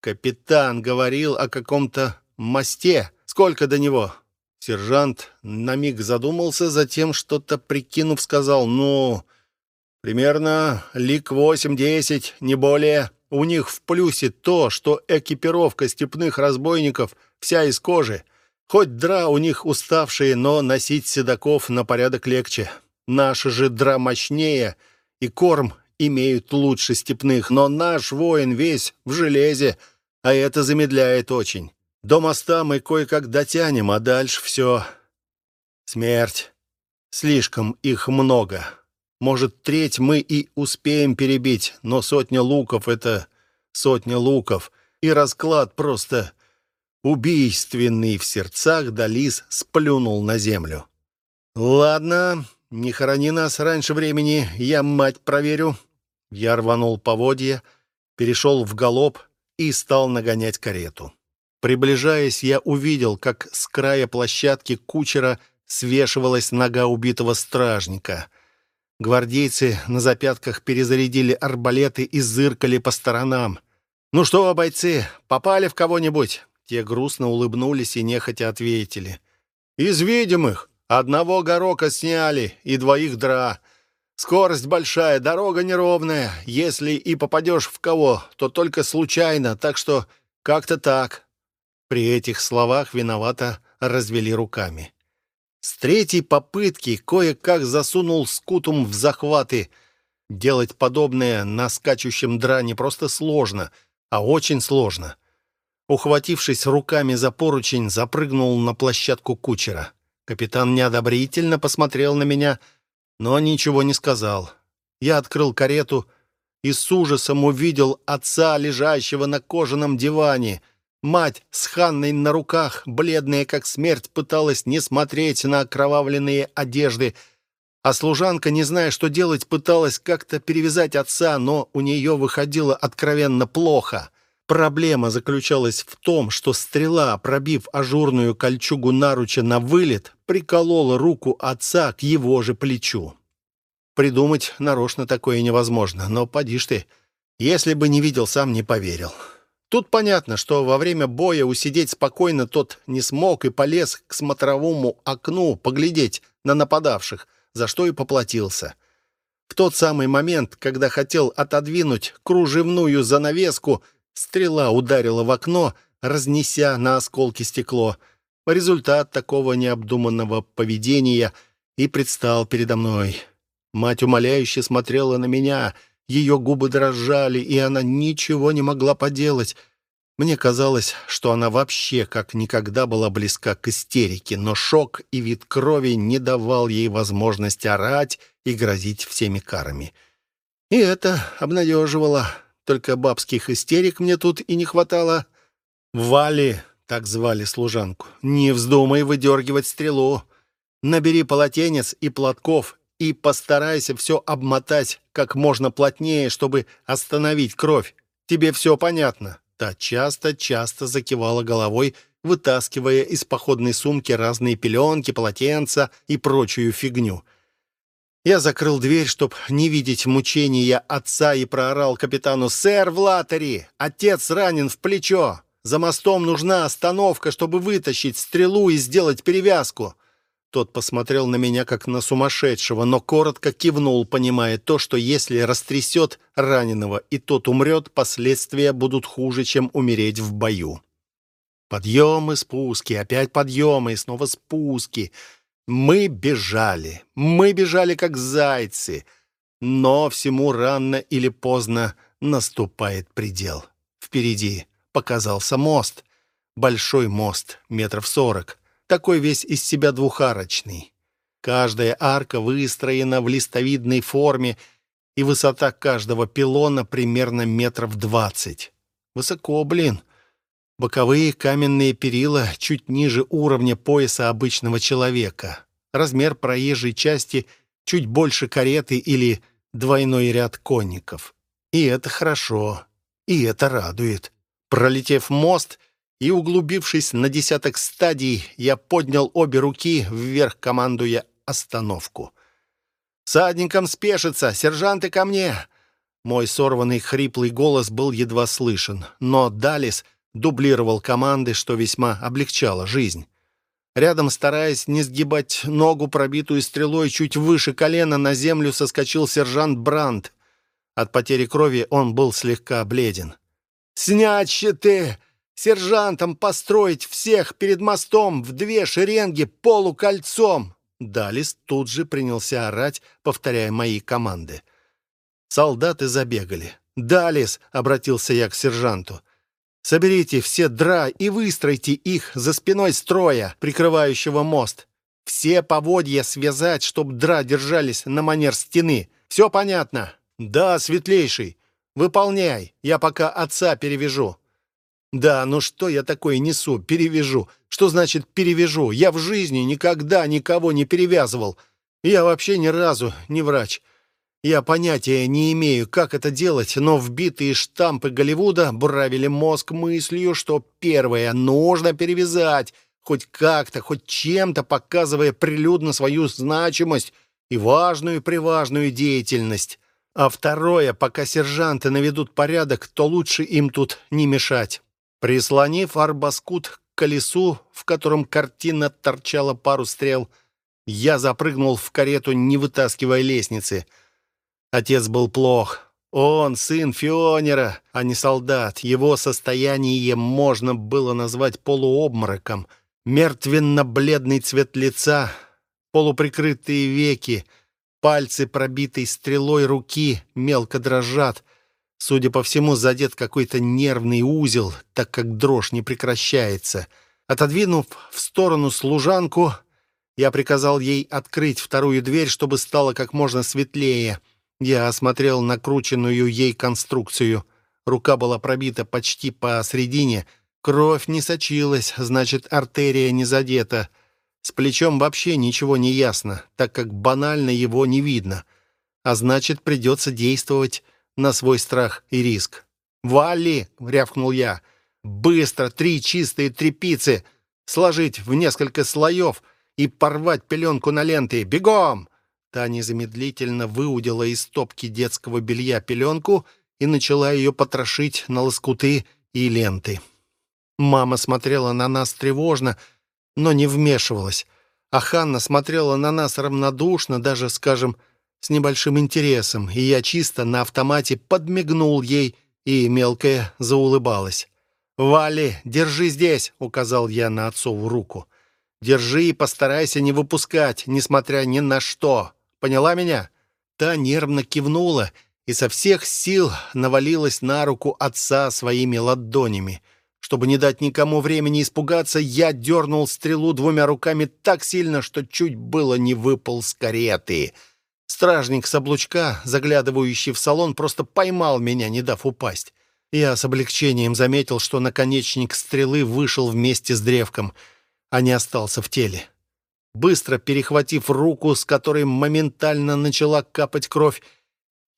Капитан говорил о каком-то мосте. Сколько до него? Сержант на миг задумался, затем что-то прикинув, сказал, «Ну, примерно лик восемь-десять, не более. У них в плюсе то, что экипировка степных разбойников вся из кожи. Хоть дра у них уставшие, но носить седаков на порядок легче. Наши же дра мощнее, и корм имеют лучше степных, но наш воин весь в железе, а это замедляет очень. До моста мы кое-как дотянем, а дальше все... Смерть. Слишком их много. Может, треть мы и успеем перебить, но сотня луков — это сотня луков, и расклад просто убийственный в сердцах, Далис сплюнул на землю. «Ладно, не хорони нас раньше времени, я мать проверю». Я рванул поводья, перешел в галоп и стал нагонять карету. Приближаясь, я увидел, как с края площадки кучера свешивалась нога убитого стражника. Гвардейцы на запятках перезарядили арбалеты и зыркали по сторонам. «Ну что, бойцы, попали в кого-нибудь?» Те грустно улыбнулись и нехотя ответили. «Из видимых. Одного горока сняли и двоих дра. Скорость большая, дорога неровная. Если и попадешь в кого, то только случайно, так что как-то так». При этих словах виновато развели руками. С третьей попытки кое-как засунул скутум в захваты. Делать подобное на скачущем дра не просто сложно, а очень сложно. Ухватившись руками за поручень, запрыгнул на площадку кучера. Капитан неодобрительно посмотрел на меня, но ничего не сказал. Я открыл карету и с ужасом увидел отца, лежащего на кожаном диване — Мать с Ханной на руках, бледная как смерть, пыталась не смотреть на окровавленные одежды, а служанка, не зная, что делать, пыталась как-то перевязать отца, но у нее выходило откровенно плохо. Проблема заключалась в том, что стрела, пробив ажурную кольчугу наруча на вылет, приколола руку отца к его же плечу. Придумать нарочно такое невозможно, но поди ж ты, если бы не видел, сам не поверил. Тут понятно, что во время боя усидеть спокойно тот не смог и полез к смотровому окну поглядеть на нападавших, за что и поплатился. В тот самый момент, когда хотел отодвинуть кружевную занавеску, стрела ударила в окно, разнеся на осколки стекло. Результат такого необдуманного поведения и предстал передо мной. Мать умоляюще смотрела на меня — ее губы дрожали, и она ничего не могла поделать. Мне казалось, что она вообще как никогда была близка к истерике, но шок и вид крови не давал ей возможности орать и грозить всеми карами. И это обнадеживало. Только бабских истерик мне тут и не хватало. «Вали», — так звали служанку, — «не вздумай выдергивать стрелу. Набери полотенец и платков и постарайся все обмотать как можно плотнее, чтобы остановить кровь. Тебе все понятно?» Та часто-часто закивала головой, вытаскивая из походной сумки разные пеленки, полотенца и прочую фигню. Я закрыл дверь, чтоб не видеть мучения отца, и проорал капитану «Сэр Влатери! Отец ранен в плечо! За мостом нужна остановка, чтобы вытащить стрелу и сделать перевязку!» Тот посмотрел на меня, как на сумасшедшего, но коротко кивнул, понимая то, что если растрясет раненого, и тот умрет, последствия будут хуже, чем умереть в бою. Подъемы, спуски, опять подъемы и снова спуски — мы бежали, мы бежали как зайцы, но всему рано или поздно наступает предел. Впереди показался мост, большой мост, метров сорок, такой весь из себя двухарочный. Каждая арка выстроена в листовидной форме, и высота каждого пилона примерно метров двадцать. Высоко, блин. Боковые каменные перила чуть ниже уровня пояса обычного человека. Размер проезжей части чуть больше кареты или двойной ряд конников. И это хорошо, и это радует. Пролетев мост и углубившись на десяток стадий, я поднял обе руки вверх, командуя остановку. «Садникам спешится! Сержанты ко мне!» Мой сорванный хриплый голос был едва слышен, но Далис — дублировал команды, что весьма облегчало жизнь. Рядом, стараясь не сгибать ногу, пробитую стрелой чуть выше колена, на землю соскочил сержант Брандт. От потери крови он был слегка бледен. «Снять щиты! Сержантам построить всех перед мостом в две шеренги полукольцом!» Далис тут же принялся орать, повторяя мои команды. Солдаты забегали. «Далис!» — обратился я к сержанту. Соберите все дра и выстройте их за спиной строя, прикрывающего мост. Все поводья связать, чтоб дра держались на манер стены. Все понятно? Да, светлейший. Выполняй, я пока отца перевяжу. Да, ну что я такое несу? Перевяжу. Что значит перевяжу? Я в жизни никогда никого не перевязывал. Я вообще ни разу не врач. Я понятия не имею, как это делать, но вбитые штампы Голливуда буравили мозг мыслью, что первое нужно перевязать, хоть как-то, хоть чем-то показывая прилюдно свою значимость и важную-приважную деятельность. А второе, пока сержанты наведут порядок, то лучше им тут не мешать. Прислонив арбаскут к колесу, в котором картина торчала пару стрел, я запрыгнул в карету, не вытаскивая лестницы — Отец был плох. Он сын Фионера, а не солдат. Его состояние можно было назвать полуобмороком. Мертвенно-бледный цвет лица, полуприкрытые веки, пальцы, пробитые стрелой руки, мелко дрожат. Судя по всему, задет какой-то нервный узел, так как дрожь не прекращается. Отодвинув в сторону служанку, я приказал ей открыть вторую дверь, чтобы стало как можно светлее — я осмотрел накрученную ей конструкцию. Рука была пробита почти посередине. Кровь не сочилась, значит, артерия не задета. С плечом вообще ничего не ясно, так как банально его не видно. А значит, придется действовать на свой страх и риск. «Вали!» — рявкнул я. «Быстро три чистые тряпицы сложить в несколько слоев и порвать пеленку на ленты. Бегом!» Та незамедлительно выудила из стопки детского белья пеленку и начала ее потрошить на лоскуты и ленты. Мама смотрела на нас тревожно, но не вмешивалась. А Ханна смотрела на нас равнодушно, даже, скажем, с небольшим интересом, и я чисто на автомате подмигнул ей, и мелкая заулыбалась. «Вали, держи здесь!» — указал я на отцову руку. «Держи и постарайся не выпускать, несмотря ни на что. Поняла меня?» Та нервно кивнула и со всех сил навалилась на руку отца своими ладонями. Чтобы не дать никому времени испугаться, я дернул стрелу двумя руками так сильно, что чуть было не выпал с кареты. Стражник с облучка, заглядывающий в салон, просто поймал меня, не дав упасть. Я с облегчением заметил, что наконечник стрелы вышел вместе с древком, а не остался в теле. Быстро перехватив руку, с которой моментально начала капать кровь,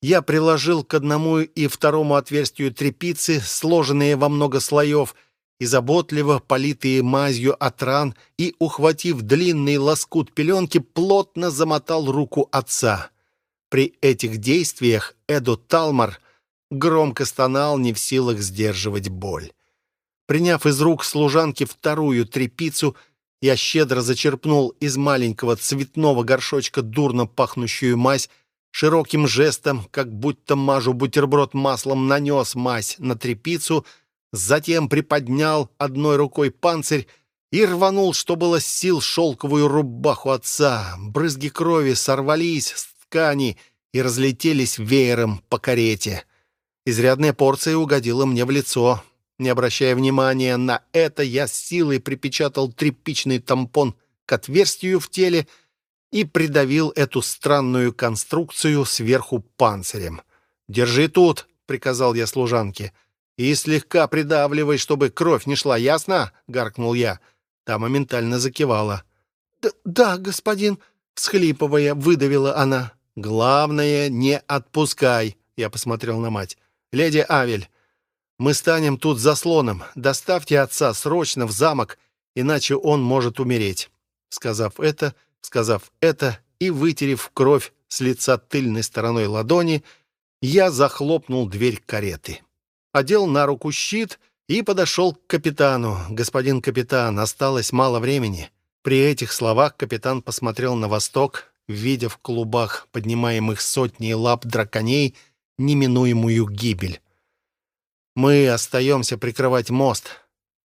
я приложил к одному и второму отверстию трепицы, сложенные во много слоев, и заботливо политые мазью от ран, и, ухватив длинный лоскут пеленки, плотно замотал руку отца. При этих действиях Эду Талмар громко стонал, не в силах сдерживать боль. Приняв из рук служанки вторую трепицу, я щедро зачерпнул из маленького цветного горшочка дурно пахнущую мазь, широким жестом, как будто мажу бутерброд маслом, нанес мазь на трепицу, затем приподнял одной рукой панцирь и рванул, что было сил, шелковую рубаху отца. Брызги крови сорвались с ткани и разлетелись веером по карете. Изрядная порция угодила мне в лицо. Не обращая внимания на это, я силой припечатал тряпичный тампон к отверстию в теле и придавил эту странную конструкцию сверху панцирем. «Держи тут», — приказал я служанке, — «и слегка придавливай, чтобы кровь не шла, ясно?» — гаркнул я. Та моментально закивала. «Да, господин», — всхлипывая, выдавила она. «Главное, не отпускай», — я посмотрел на мать. «Леди Авель, мы станем тут заслоном. Доставьте отца срочно в замок, иначе он может умереть». Сказав это, сказав это и вытерев кровь с лица тыльной стороной ладони, я захлопнул дверь кареты. Одел на руку щит и подошел к капитану. «Господин капитан, осталось мало времени». При этих словах капитан посмотрел на восток, видя в клубах, поднимаемых сотней лап драконей, неминуемую гибель. Мы остаемся прикрывать мост.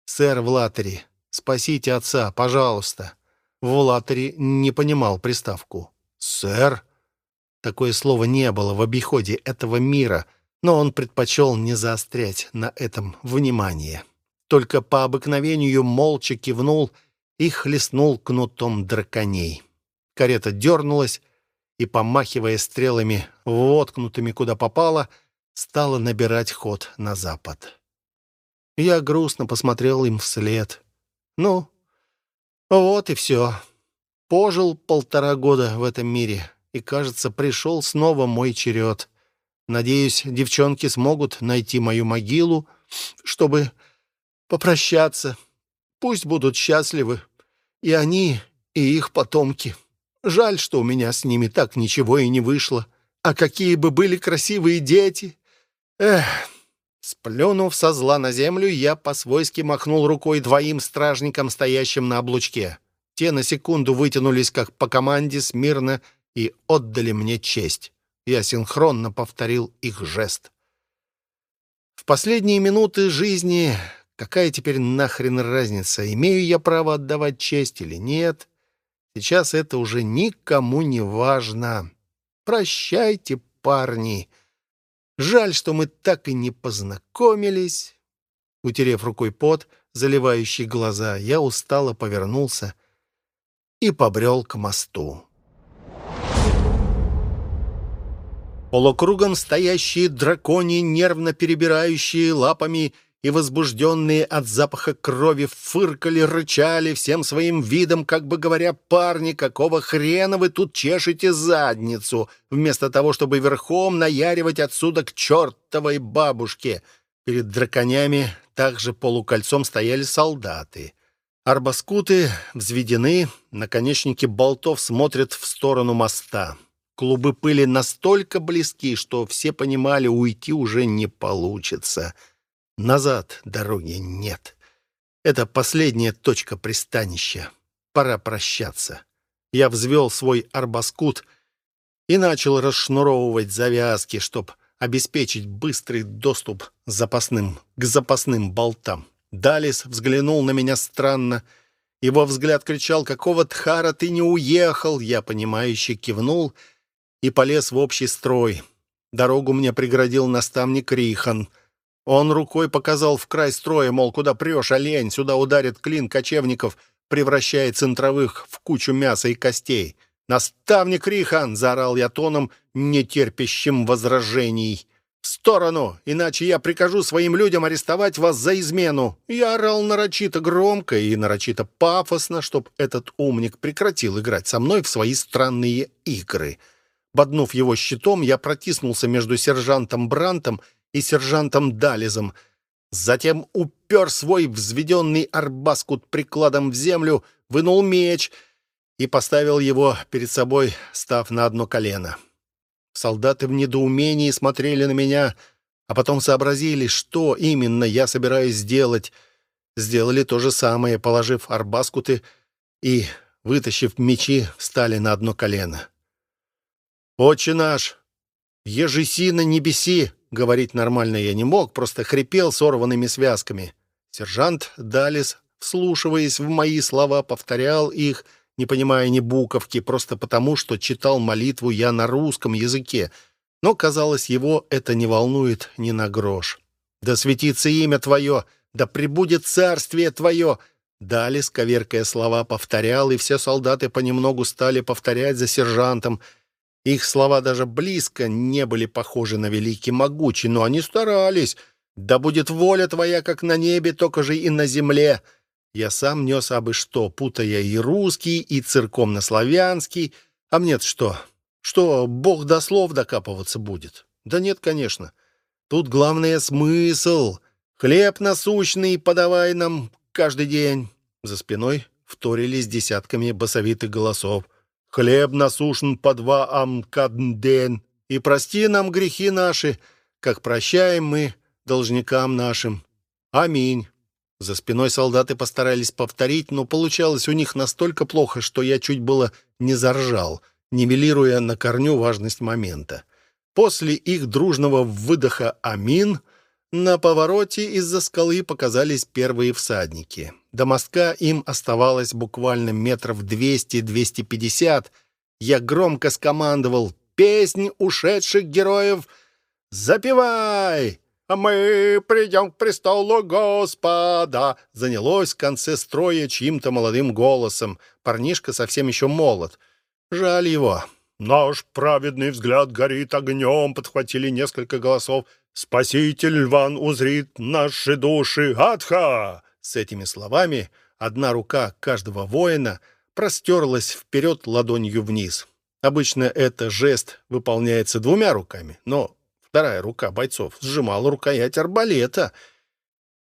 Сэр Влатери, спасите отца, пожалуйста». Влатери не понимал приставку. «Сэр?» Такое слово не было в обиходе этого мира, но он предпочел не заострять на этом внимание. Только по обыкновению молча кивнул и хлестнул кнутом драконей. Карета дернулась и, помахивая стрелами, воткнутыми куда попало, — стала набирать ход на запад. Я грустно посмотрел им вслед. Ну, вот и все. Пожил полтора года в этом мире, и, кажется, пришел снова мой черед. Надеюсь, девчонки смогут найти мою могилу, чтобы попрощаться. Пусть будут счастливы, и они, и их потомки. Жаль, что у меня с ними так ничего и не вышло. А какие бы были красивые дети! Эх, сплюнув со зла на землю, я по-свойски махнул рукой двоим стражникам, стоящим на облучке. Те на секунду вытянулись, как по команде, смирно и отдали мне честь. Я синхронно повторил их жест. В последние минуты жизни какая теперь нахрен разница, имею я право отдавать честь или нет? Сейчас это уже никому не важно. Прощайте, парни. Жаль, что мы так и не познакомились. Утерев рукой пот, заливающий глаза, я устало повернулся и побрел к мосту. Полукругом стоящие дракони, нервно перебирающие лапами и возбужденные от запаха крови фыркали, рычали всем своим видом, как бы говоря, «Парни, какого хрена вы тут чешете задницу?» вместо того, чтобы верхом наяривать отсюда к чертовой бабушке. Перед драконями также полукольцом стояли солдаты. Арбаскуты взведены, наконечники болтов смотрят в сторону моста. Клубы пыли настолько близки, что все понимали, уйти уже не получится — Назад дороги нет. Это последняя точка пристанища. Пора прощаться. Я взвел свой арбаскут и начал расшнуровывать завязки, чтобы обеспечить быстрый доступ запасным, к запасным болтам. Далис взглянул на меня странно. Его взгляд кричал «Какого тхара ты не уехал?» Я, понимающе кивнул и полез в общий строй. Дорогу мне преградил наставник Рихан — он рукой показал в край строя, мол, куда прешь, олень, сюда ударит клин кочевников, превращая центровых в кучу мяса и костей. «Наставник Рихан!» — заорал я тоном, нетерпящим возражений. «В сторону, иначе я прикажу своим людям арестовать вас за измену!» Я орал нарочито громко и нарочито пафосно, чтоб этот умник прекратил играть со мной в свои странные игры. Боднув его щитом, я протиснулся между сержантом Брантом и сержантом Дализом. Затем упер свой взведенный арбаскут прикладом в землю, вынул меч и поставил его перед собой, став на одно колено. Солдаты в недоумении смотрели на меня, а потом сообразили, что именно я собираюсь сделать. Сделали то же самое, положив арбаскуты и, вытащив мечи, встали на одно колено. «Отче наш, ежеси на небеси!» Говорить нормально я не мог, просто хрипел сорванными связками. Сержант Далис, вслушиваясь в мои слова, повторял их, не понимая ни буковки, просто потому, что читал молитву я на русском языке. Но, казалось, его это не волнует ни на грош. «Да светится имя Твое! Да пребудет царствие Твое!» Далис, коверкая слова, повторял, и все солдаты понемногу стали повторять за сержантом — их слова даже близко не были похожи на великий могучий, но они старались. «Да будет воля твоя, как на небе, только же и на земле». Я сам нес абы что, путая и русский, и церковно-славянский. А мне-то что? Что, Бог до слов докапываться будет? Да нет, конечно. Тут главное смысл. Хлеб насущный подавай нам каждый день. За спиной вторились десятками басовитых голосов хлеб насушен по два амкадден, и прости нам грехи наши, как прощаем мы должникам нашим. Аминь». За спиной солдаты постарались повторить, но получалось у них настолько плохо, что я чуть было не заржал, нивелируя на корню важность момента. После их дружного выдоха «Амин» на повороте из-за скалы показались первые всадники. До мостка им оставалось буквально метров 200-250. Я громко скомандовал «Песнь ушедших героев! Запевай!» «А мы придем к престолу Господа!» Занялось в конце строя чьим-то молодым голосом. Парнишка совсем еще молод. Жаль его. «Наш праведный взгляд горит огнем!» Подхватили несколько голосов. «Спаситель Ван узрит наши души! Адха!» С этими словами одна рука каждого воина простерлась вперед ладонью вниз. Обычно это жест выполняется двумя руками, но вторая рука бойцов сжимала рукоять арбалета,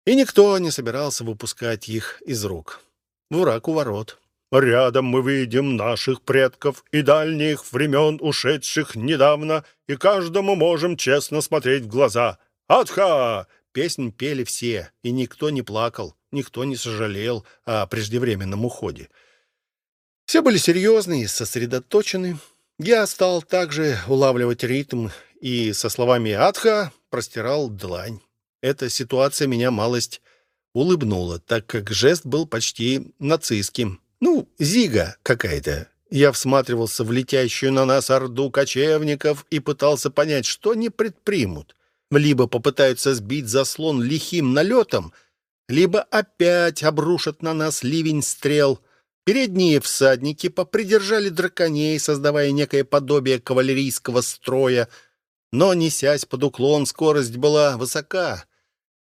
и никто не собирался выпускать их из рук. Враг у ворот. Рядом мы видим наших предков и дальних времен, ушедших недавно, и каждому можем честно смотреть в глаза. Адха! Песнь пели все, и никто не плакал. Никто не сожалел о преждевременном уходе. Все были серьезны и сосредоточены. Я стал также улавливать ритм и со словами «Атха» простирал длань. Эта ситуация меня малость улыбнула, так как жест был почти нацистским. Ну, зига какая-то. Я всматривался в летящую на нас орду кочевников и пытался понять, что они предпримут. Либо попытаются сбить заслон лихим налетом, либо опять обрушат на нас ливень стрел. Передние всадники попридержали драконей, создавая некое подобие кавалерийского строя, но, несясь под уклон, скорость была высока,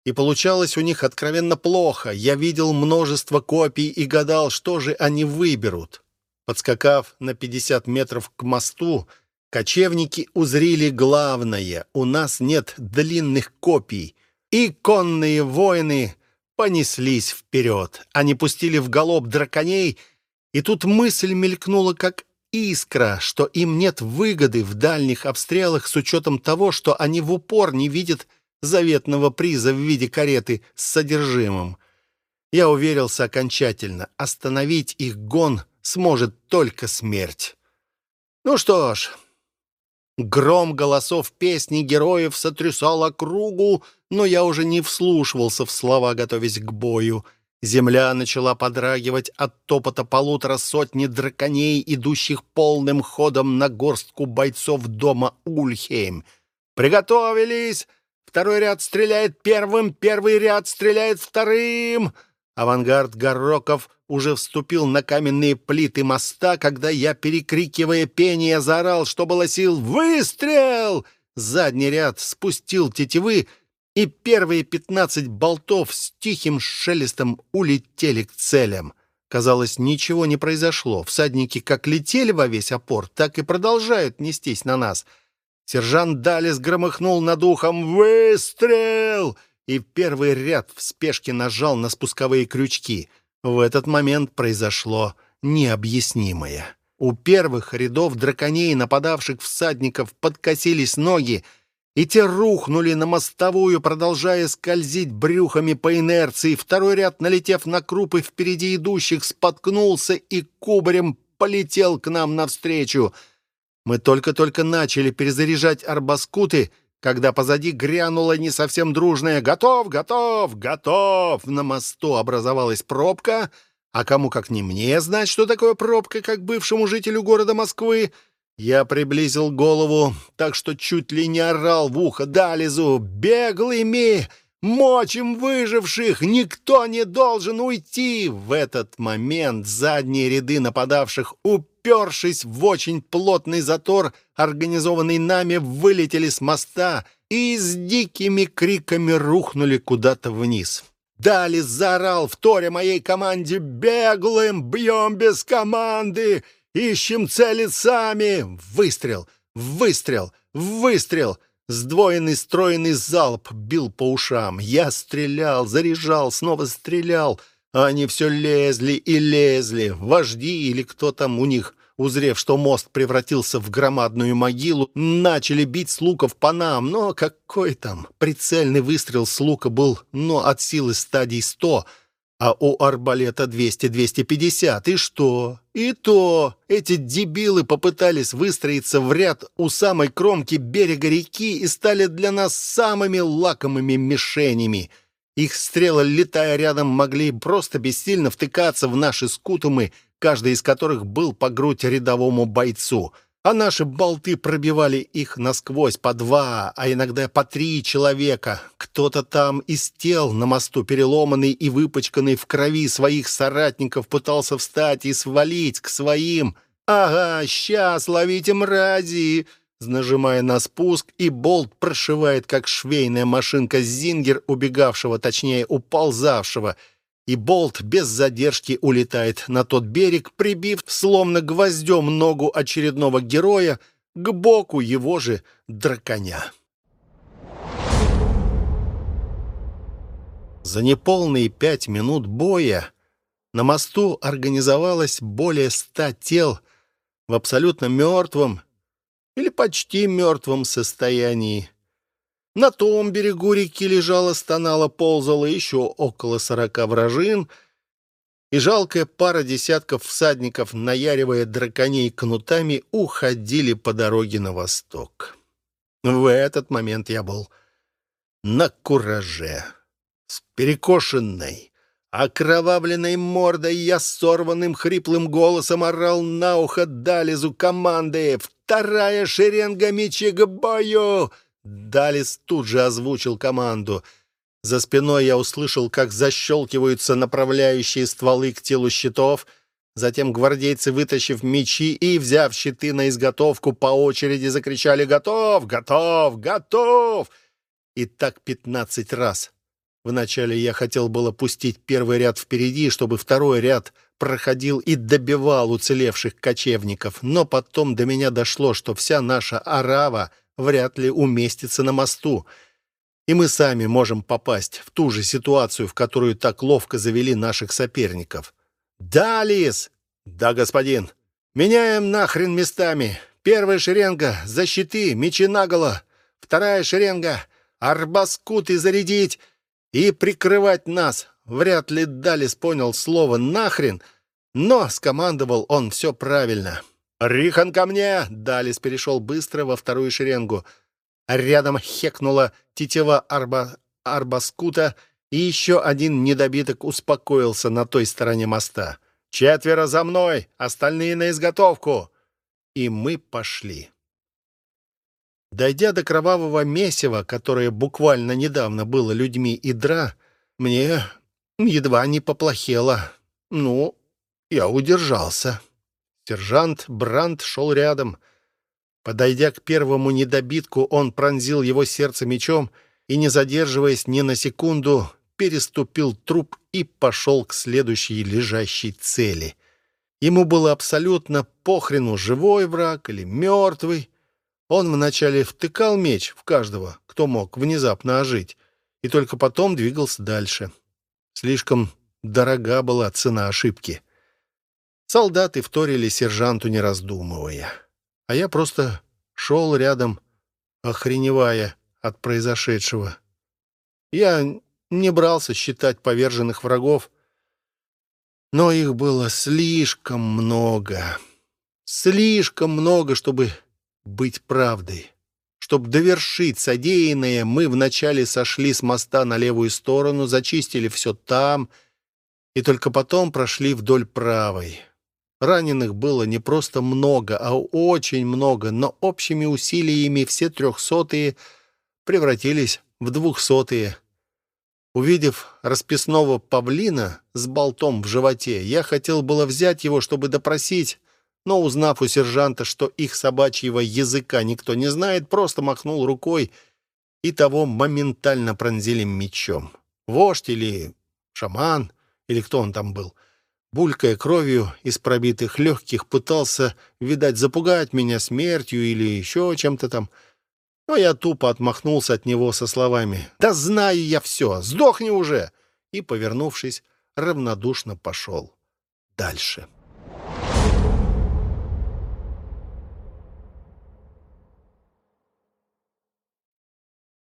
и получалось у них откровенно плохо. Я видел множество копий и гадал, что же они выберут. Подскакав на 50 метров к мосту, кочевники узрели главное — у нас нет длинных копий, и конные воины понеслись вперед. Они пустили в галоп драконей, и тут мысль мелькнула, как искра, что им нет выгоды в дальних обстрелах с учетом того, что они в упор не видят заветного приза в виде кареты с содержимым. Я уверился окончательно, остановить их гон сможет только смерть. Ну что ж, Гром голосов песни героев сотрясал округу, но я уже не вслушивался в слова, готовясь к бою. Земля начала подрагивать от топота полутора сотни драконей, идущих полным ходом на горстку бойцов дома Ульхейм. «Приготовились! Второй ряд стреляет первым, первый ряд стреляет вторым!» Авангард Гороков уже вступил на каменные плиты моста, когда я, перекрикивая пение, заорал, что было сил «Выстрел!» Задний ряд спустил тетивы, и первые пятнадцать болтов с тихим шелестом улетели к целям. Казалось, ничего не произошло. Всадники как летели во весь опор, так и продолжают нестись на нас. Сержант Далис громыхнул над ухом «Выстрел!» и первый ряд в спешке нажал на спусковые крючки. В этот момент произошло необъяснимое. У первых рядов драконей, нападавших всадников, подкосились ноги, и те рухнули на мостовую, продолжая скользить брюхами по инерции. Второй ряд, налетев на крупы впереди идущих, споткнулся и кубарем полетел к нам навстречу. Мы только-только начали перезаряжать арбаскуты, когда позади грянула не совсем дружная «Готов! Готов! Готов!» На мосту образовалась пробка, а кому как не мне знать, что такое пробка, как бывшему жителю города Москвы. Я приблизил голову, так что чуть ли не орал в ухо Дализу «Беглыми! Мочим выживших! Никто не должен уйти!» В этот момент задние ряды нападавших упершись в очень плотный затор, организованный нами, вылетели с моста и с дикими криками рухнули куда-то вниз. Дали заорал, вторя моей команде «Беглым! Бьем без команды! Ищем цели сами!» Выстрел! Выстрел! Выстрел! Сдвоенный стройный залп бил по ушам. Я стрелял, заряжал, снова стрелял — они все лезли и лезли. Вожди или кто там у них, узрев, что мост превратился в громадную могилу, начали бить с луков по нам. Но какой там? Прицельный выстрел с лука был, но от силы стадий сто, а у арбалета 200-250. И что? И то. Эти дебилы попытались выстроиться в ряд у самой кромки берега реки и стали для нас самыми лакомыми мишенями — их стрелы, летая рядом, могли просто бессильно втыкаться в наши скутумы, каждый из которых был по грудь рядовому бойцу. А наши болты пробивали их насквозь по два, а иногда по три человека. Кто-то там из тел на мосту, переломанный и выпачканный в крови своих соратников, пытался встать и свалить к своим. «Ага, сейчас ловите мрази!» нажимая на спуск, и болт прошивает, как швейная машинка Зингер, убегавшего, точнее, уползавшего, и болт без задержки улетает на тот берег, прибив, словно гвоздем, ногу очередного героя к боку его же драконя. За неполные пять минут боя на мосту организовалось более ста тел в абсолютно мертвом или почти мертвом состоянии. На том берегу реки лежала, стонала, ползала еще около сорока вражин, и жалкая пара десятков всадников, наяривая драконей кнутами, уходили по дороге на восток. В этот момент я был на кураже, с перекошенной, окровавленной мордой я сорванным хриплым голосом орал на ухо Дализу команды Вторая шеренга мечи к бою!» Далис тут же озвучил команду. За спиной я услышал, как защелкиваются направляющие стволы к телу щитов. Затем гвардейцы, вытащив мечи и взяв щиты на изготовку, по очереди закричали «Готов! Готов! Готов!» И так пятнадцать раз. Вначале я хотел было пустить первый ряд впереди, чтобы второй ряд проходил и добивал уцелевших кочевников, но потом до меня дошло, что вся наша арава вряд ли уместится на мосту, и мы сами можем попасть в ту же ситуацию, в которую так ловко завели наших соперников. «Да, Лис!» «Да, господин!» «Меняем нахрен местами. Первая шеренга — защиты, мечи наголо. Вторая шеренга — арбаскуты зарядить и прикрывать нас. Вряд ли Далис понял слово «нахрен», но скомандовал он все правильно. «Рихан ко мне!» Далис перешел быстро во вторую шеренгу. Рядом хекнула тетива арба... арбаскута, и еще один недобиток успокоился на той стороне моста. «Четверо за мной! Остальные на изготовку!» И мы пошли. Дойдя до кровавого месива, которое буквально недавно было людьми и дра, мне едва не поплохело. Ну, я удержался. Сержант Брандт шел рядом. Подойдя к первому недобитку, он пронзил его сердце мечом и, не задерживаясь ни на секунду, переступил труп и пошел к следующей лежащей цели. Ему было абсолютно похрену, живой враг или мертвый. Он вначале втыкал меч в каждого, кто мог внезапно ожить, и только потом двигался дальше. Слишком дорога была цена ошибки. Солдаты вторили сержанту, не раздумывая. А я просто шел рядом, охреневая от произошедшего. Я не брался считать поверженных врагов, но их было слишком много. Слишком много, чтобы быть правдой. Чтобы довершить содеянное, мы вначале сошли с моста на левую сторону, зачистили все там и только потом прошли вдоль правой. Раненых было не просто много, а очень много, но общими усилиями все трехсотые превратились в двухсотые. Увидев расписного павлина с болтом в животе, я хотел было взять его, чтобы допросить, но, узнав у сержанта, что их собачьего языка никто не знает, просто махнул рукой, и того моментально пронзили мечом. Вождь или шаман, или кто он там был, булькая кровью из пробитых легких, пытался, видать, запугать меня смертью или еще чем-то там. Но я тупо отмахнулся от него со словами «Да знаю я все! Сдохни уже!» и, повернувшись, равнодушно пошел дальше.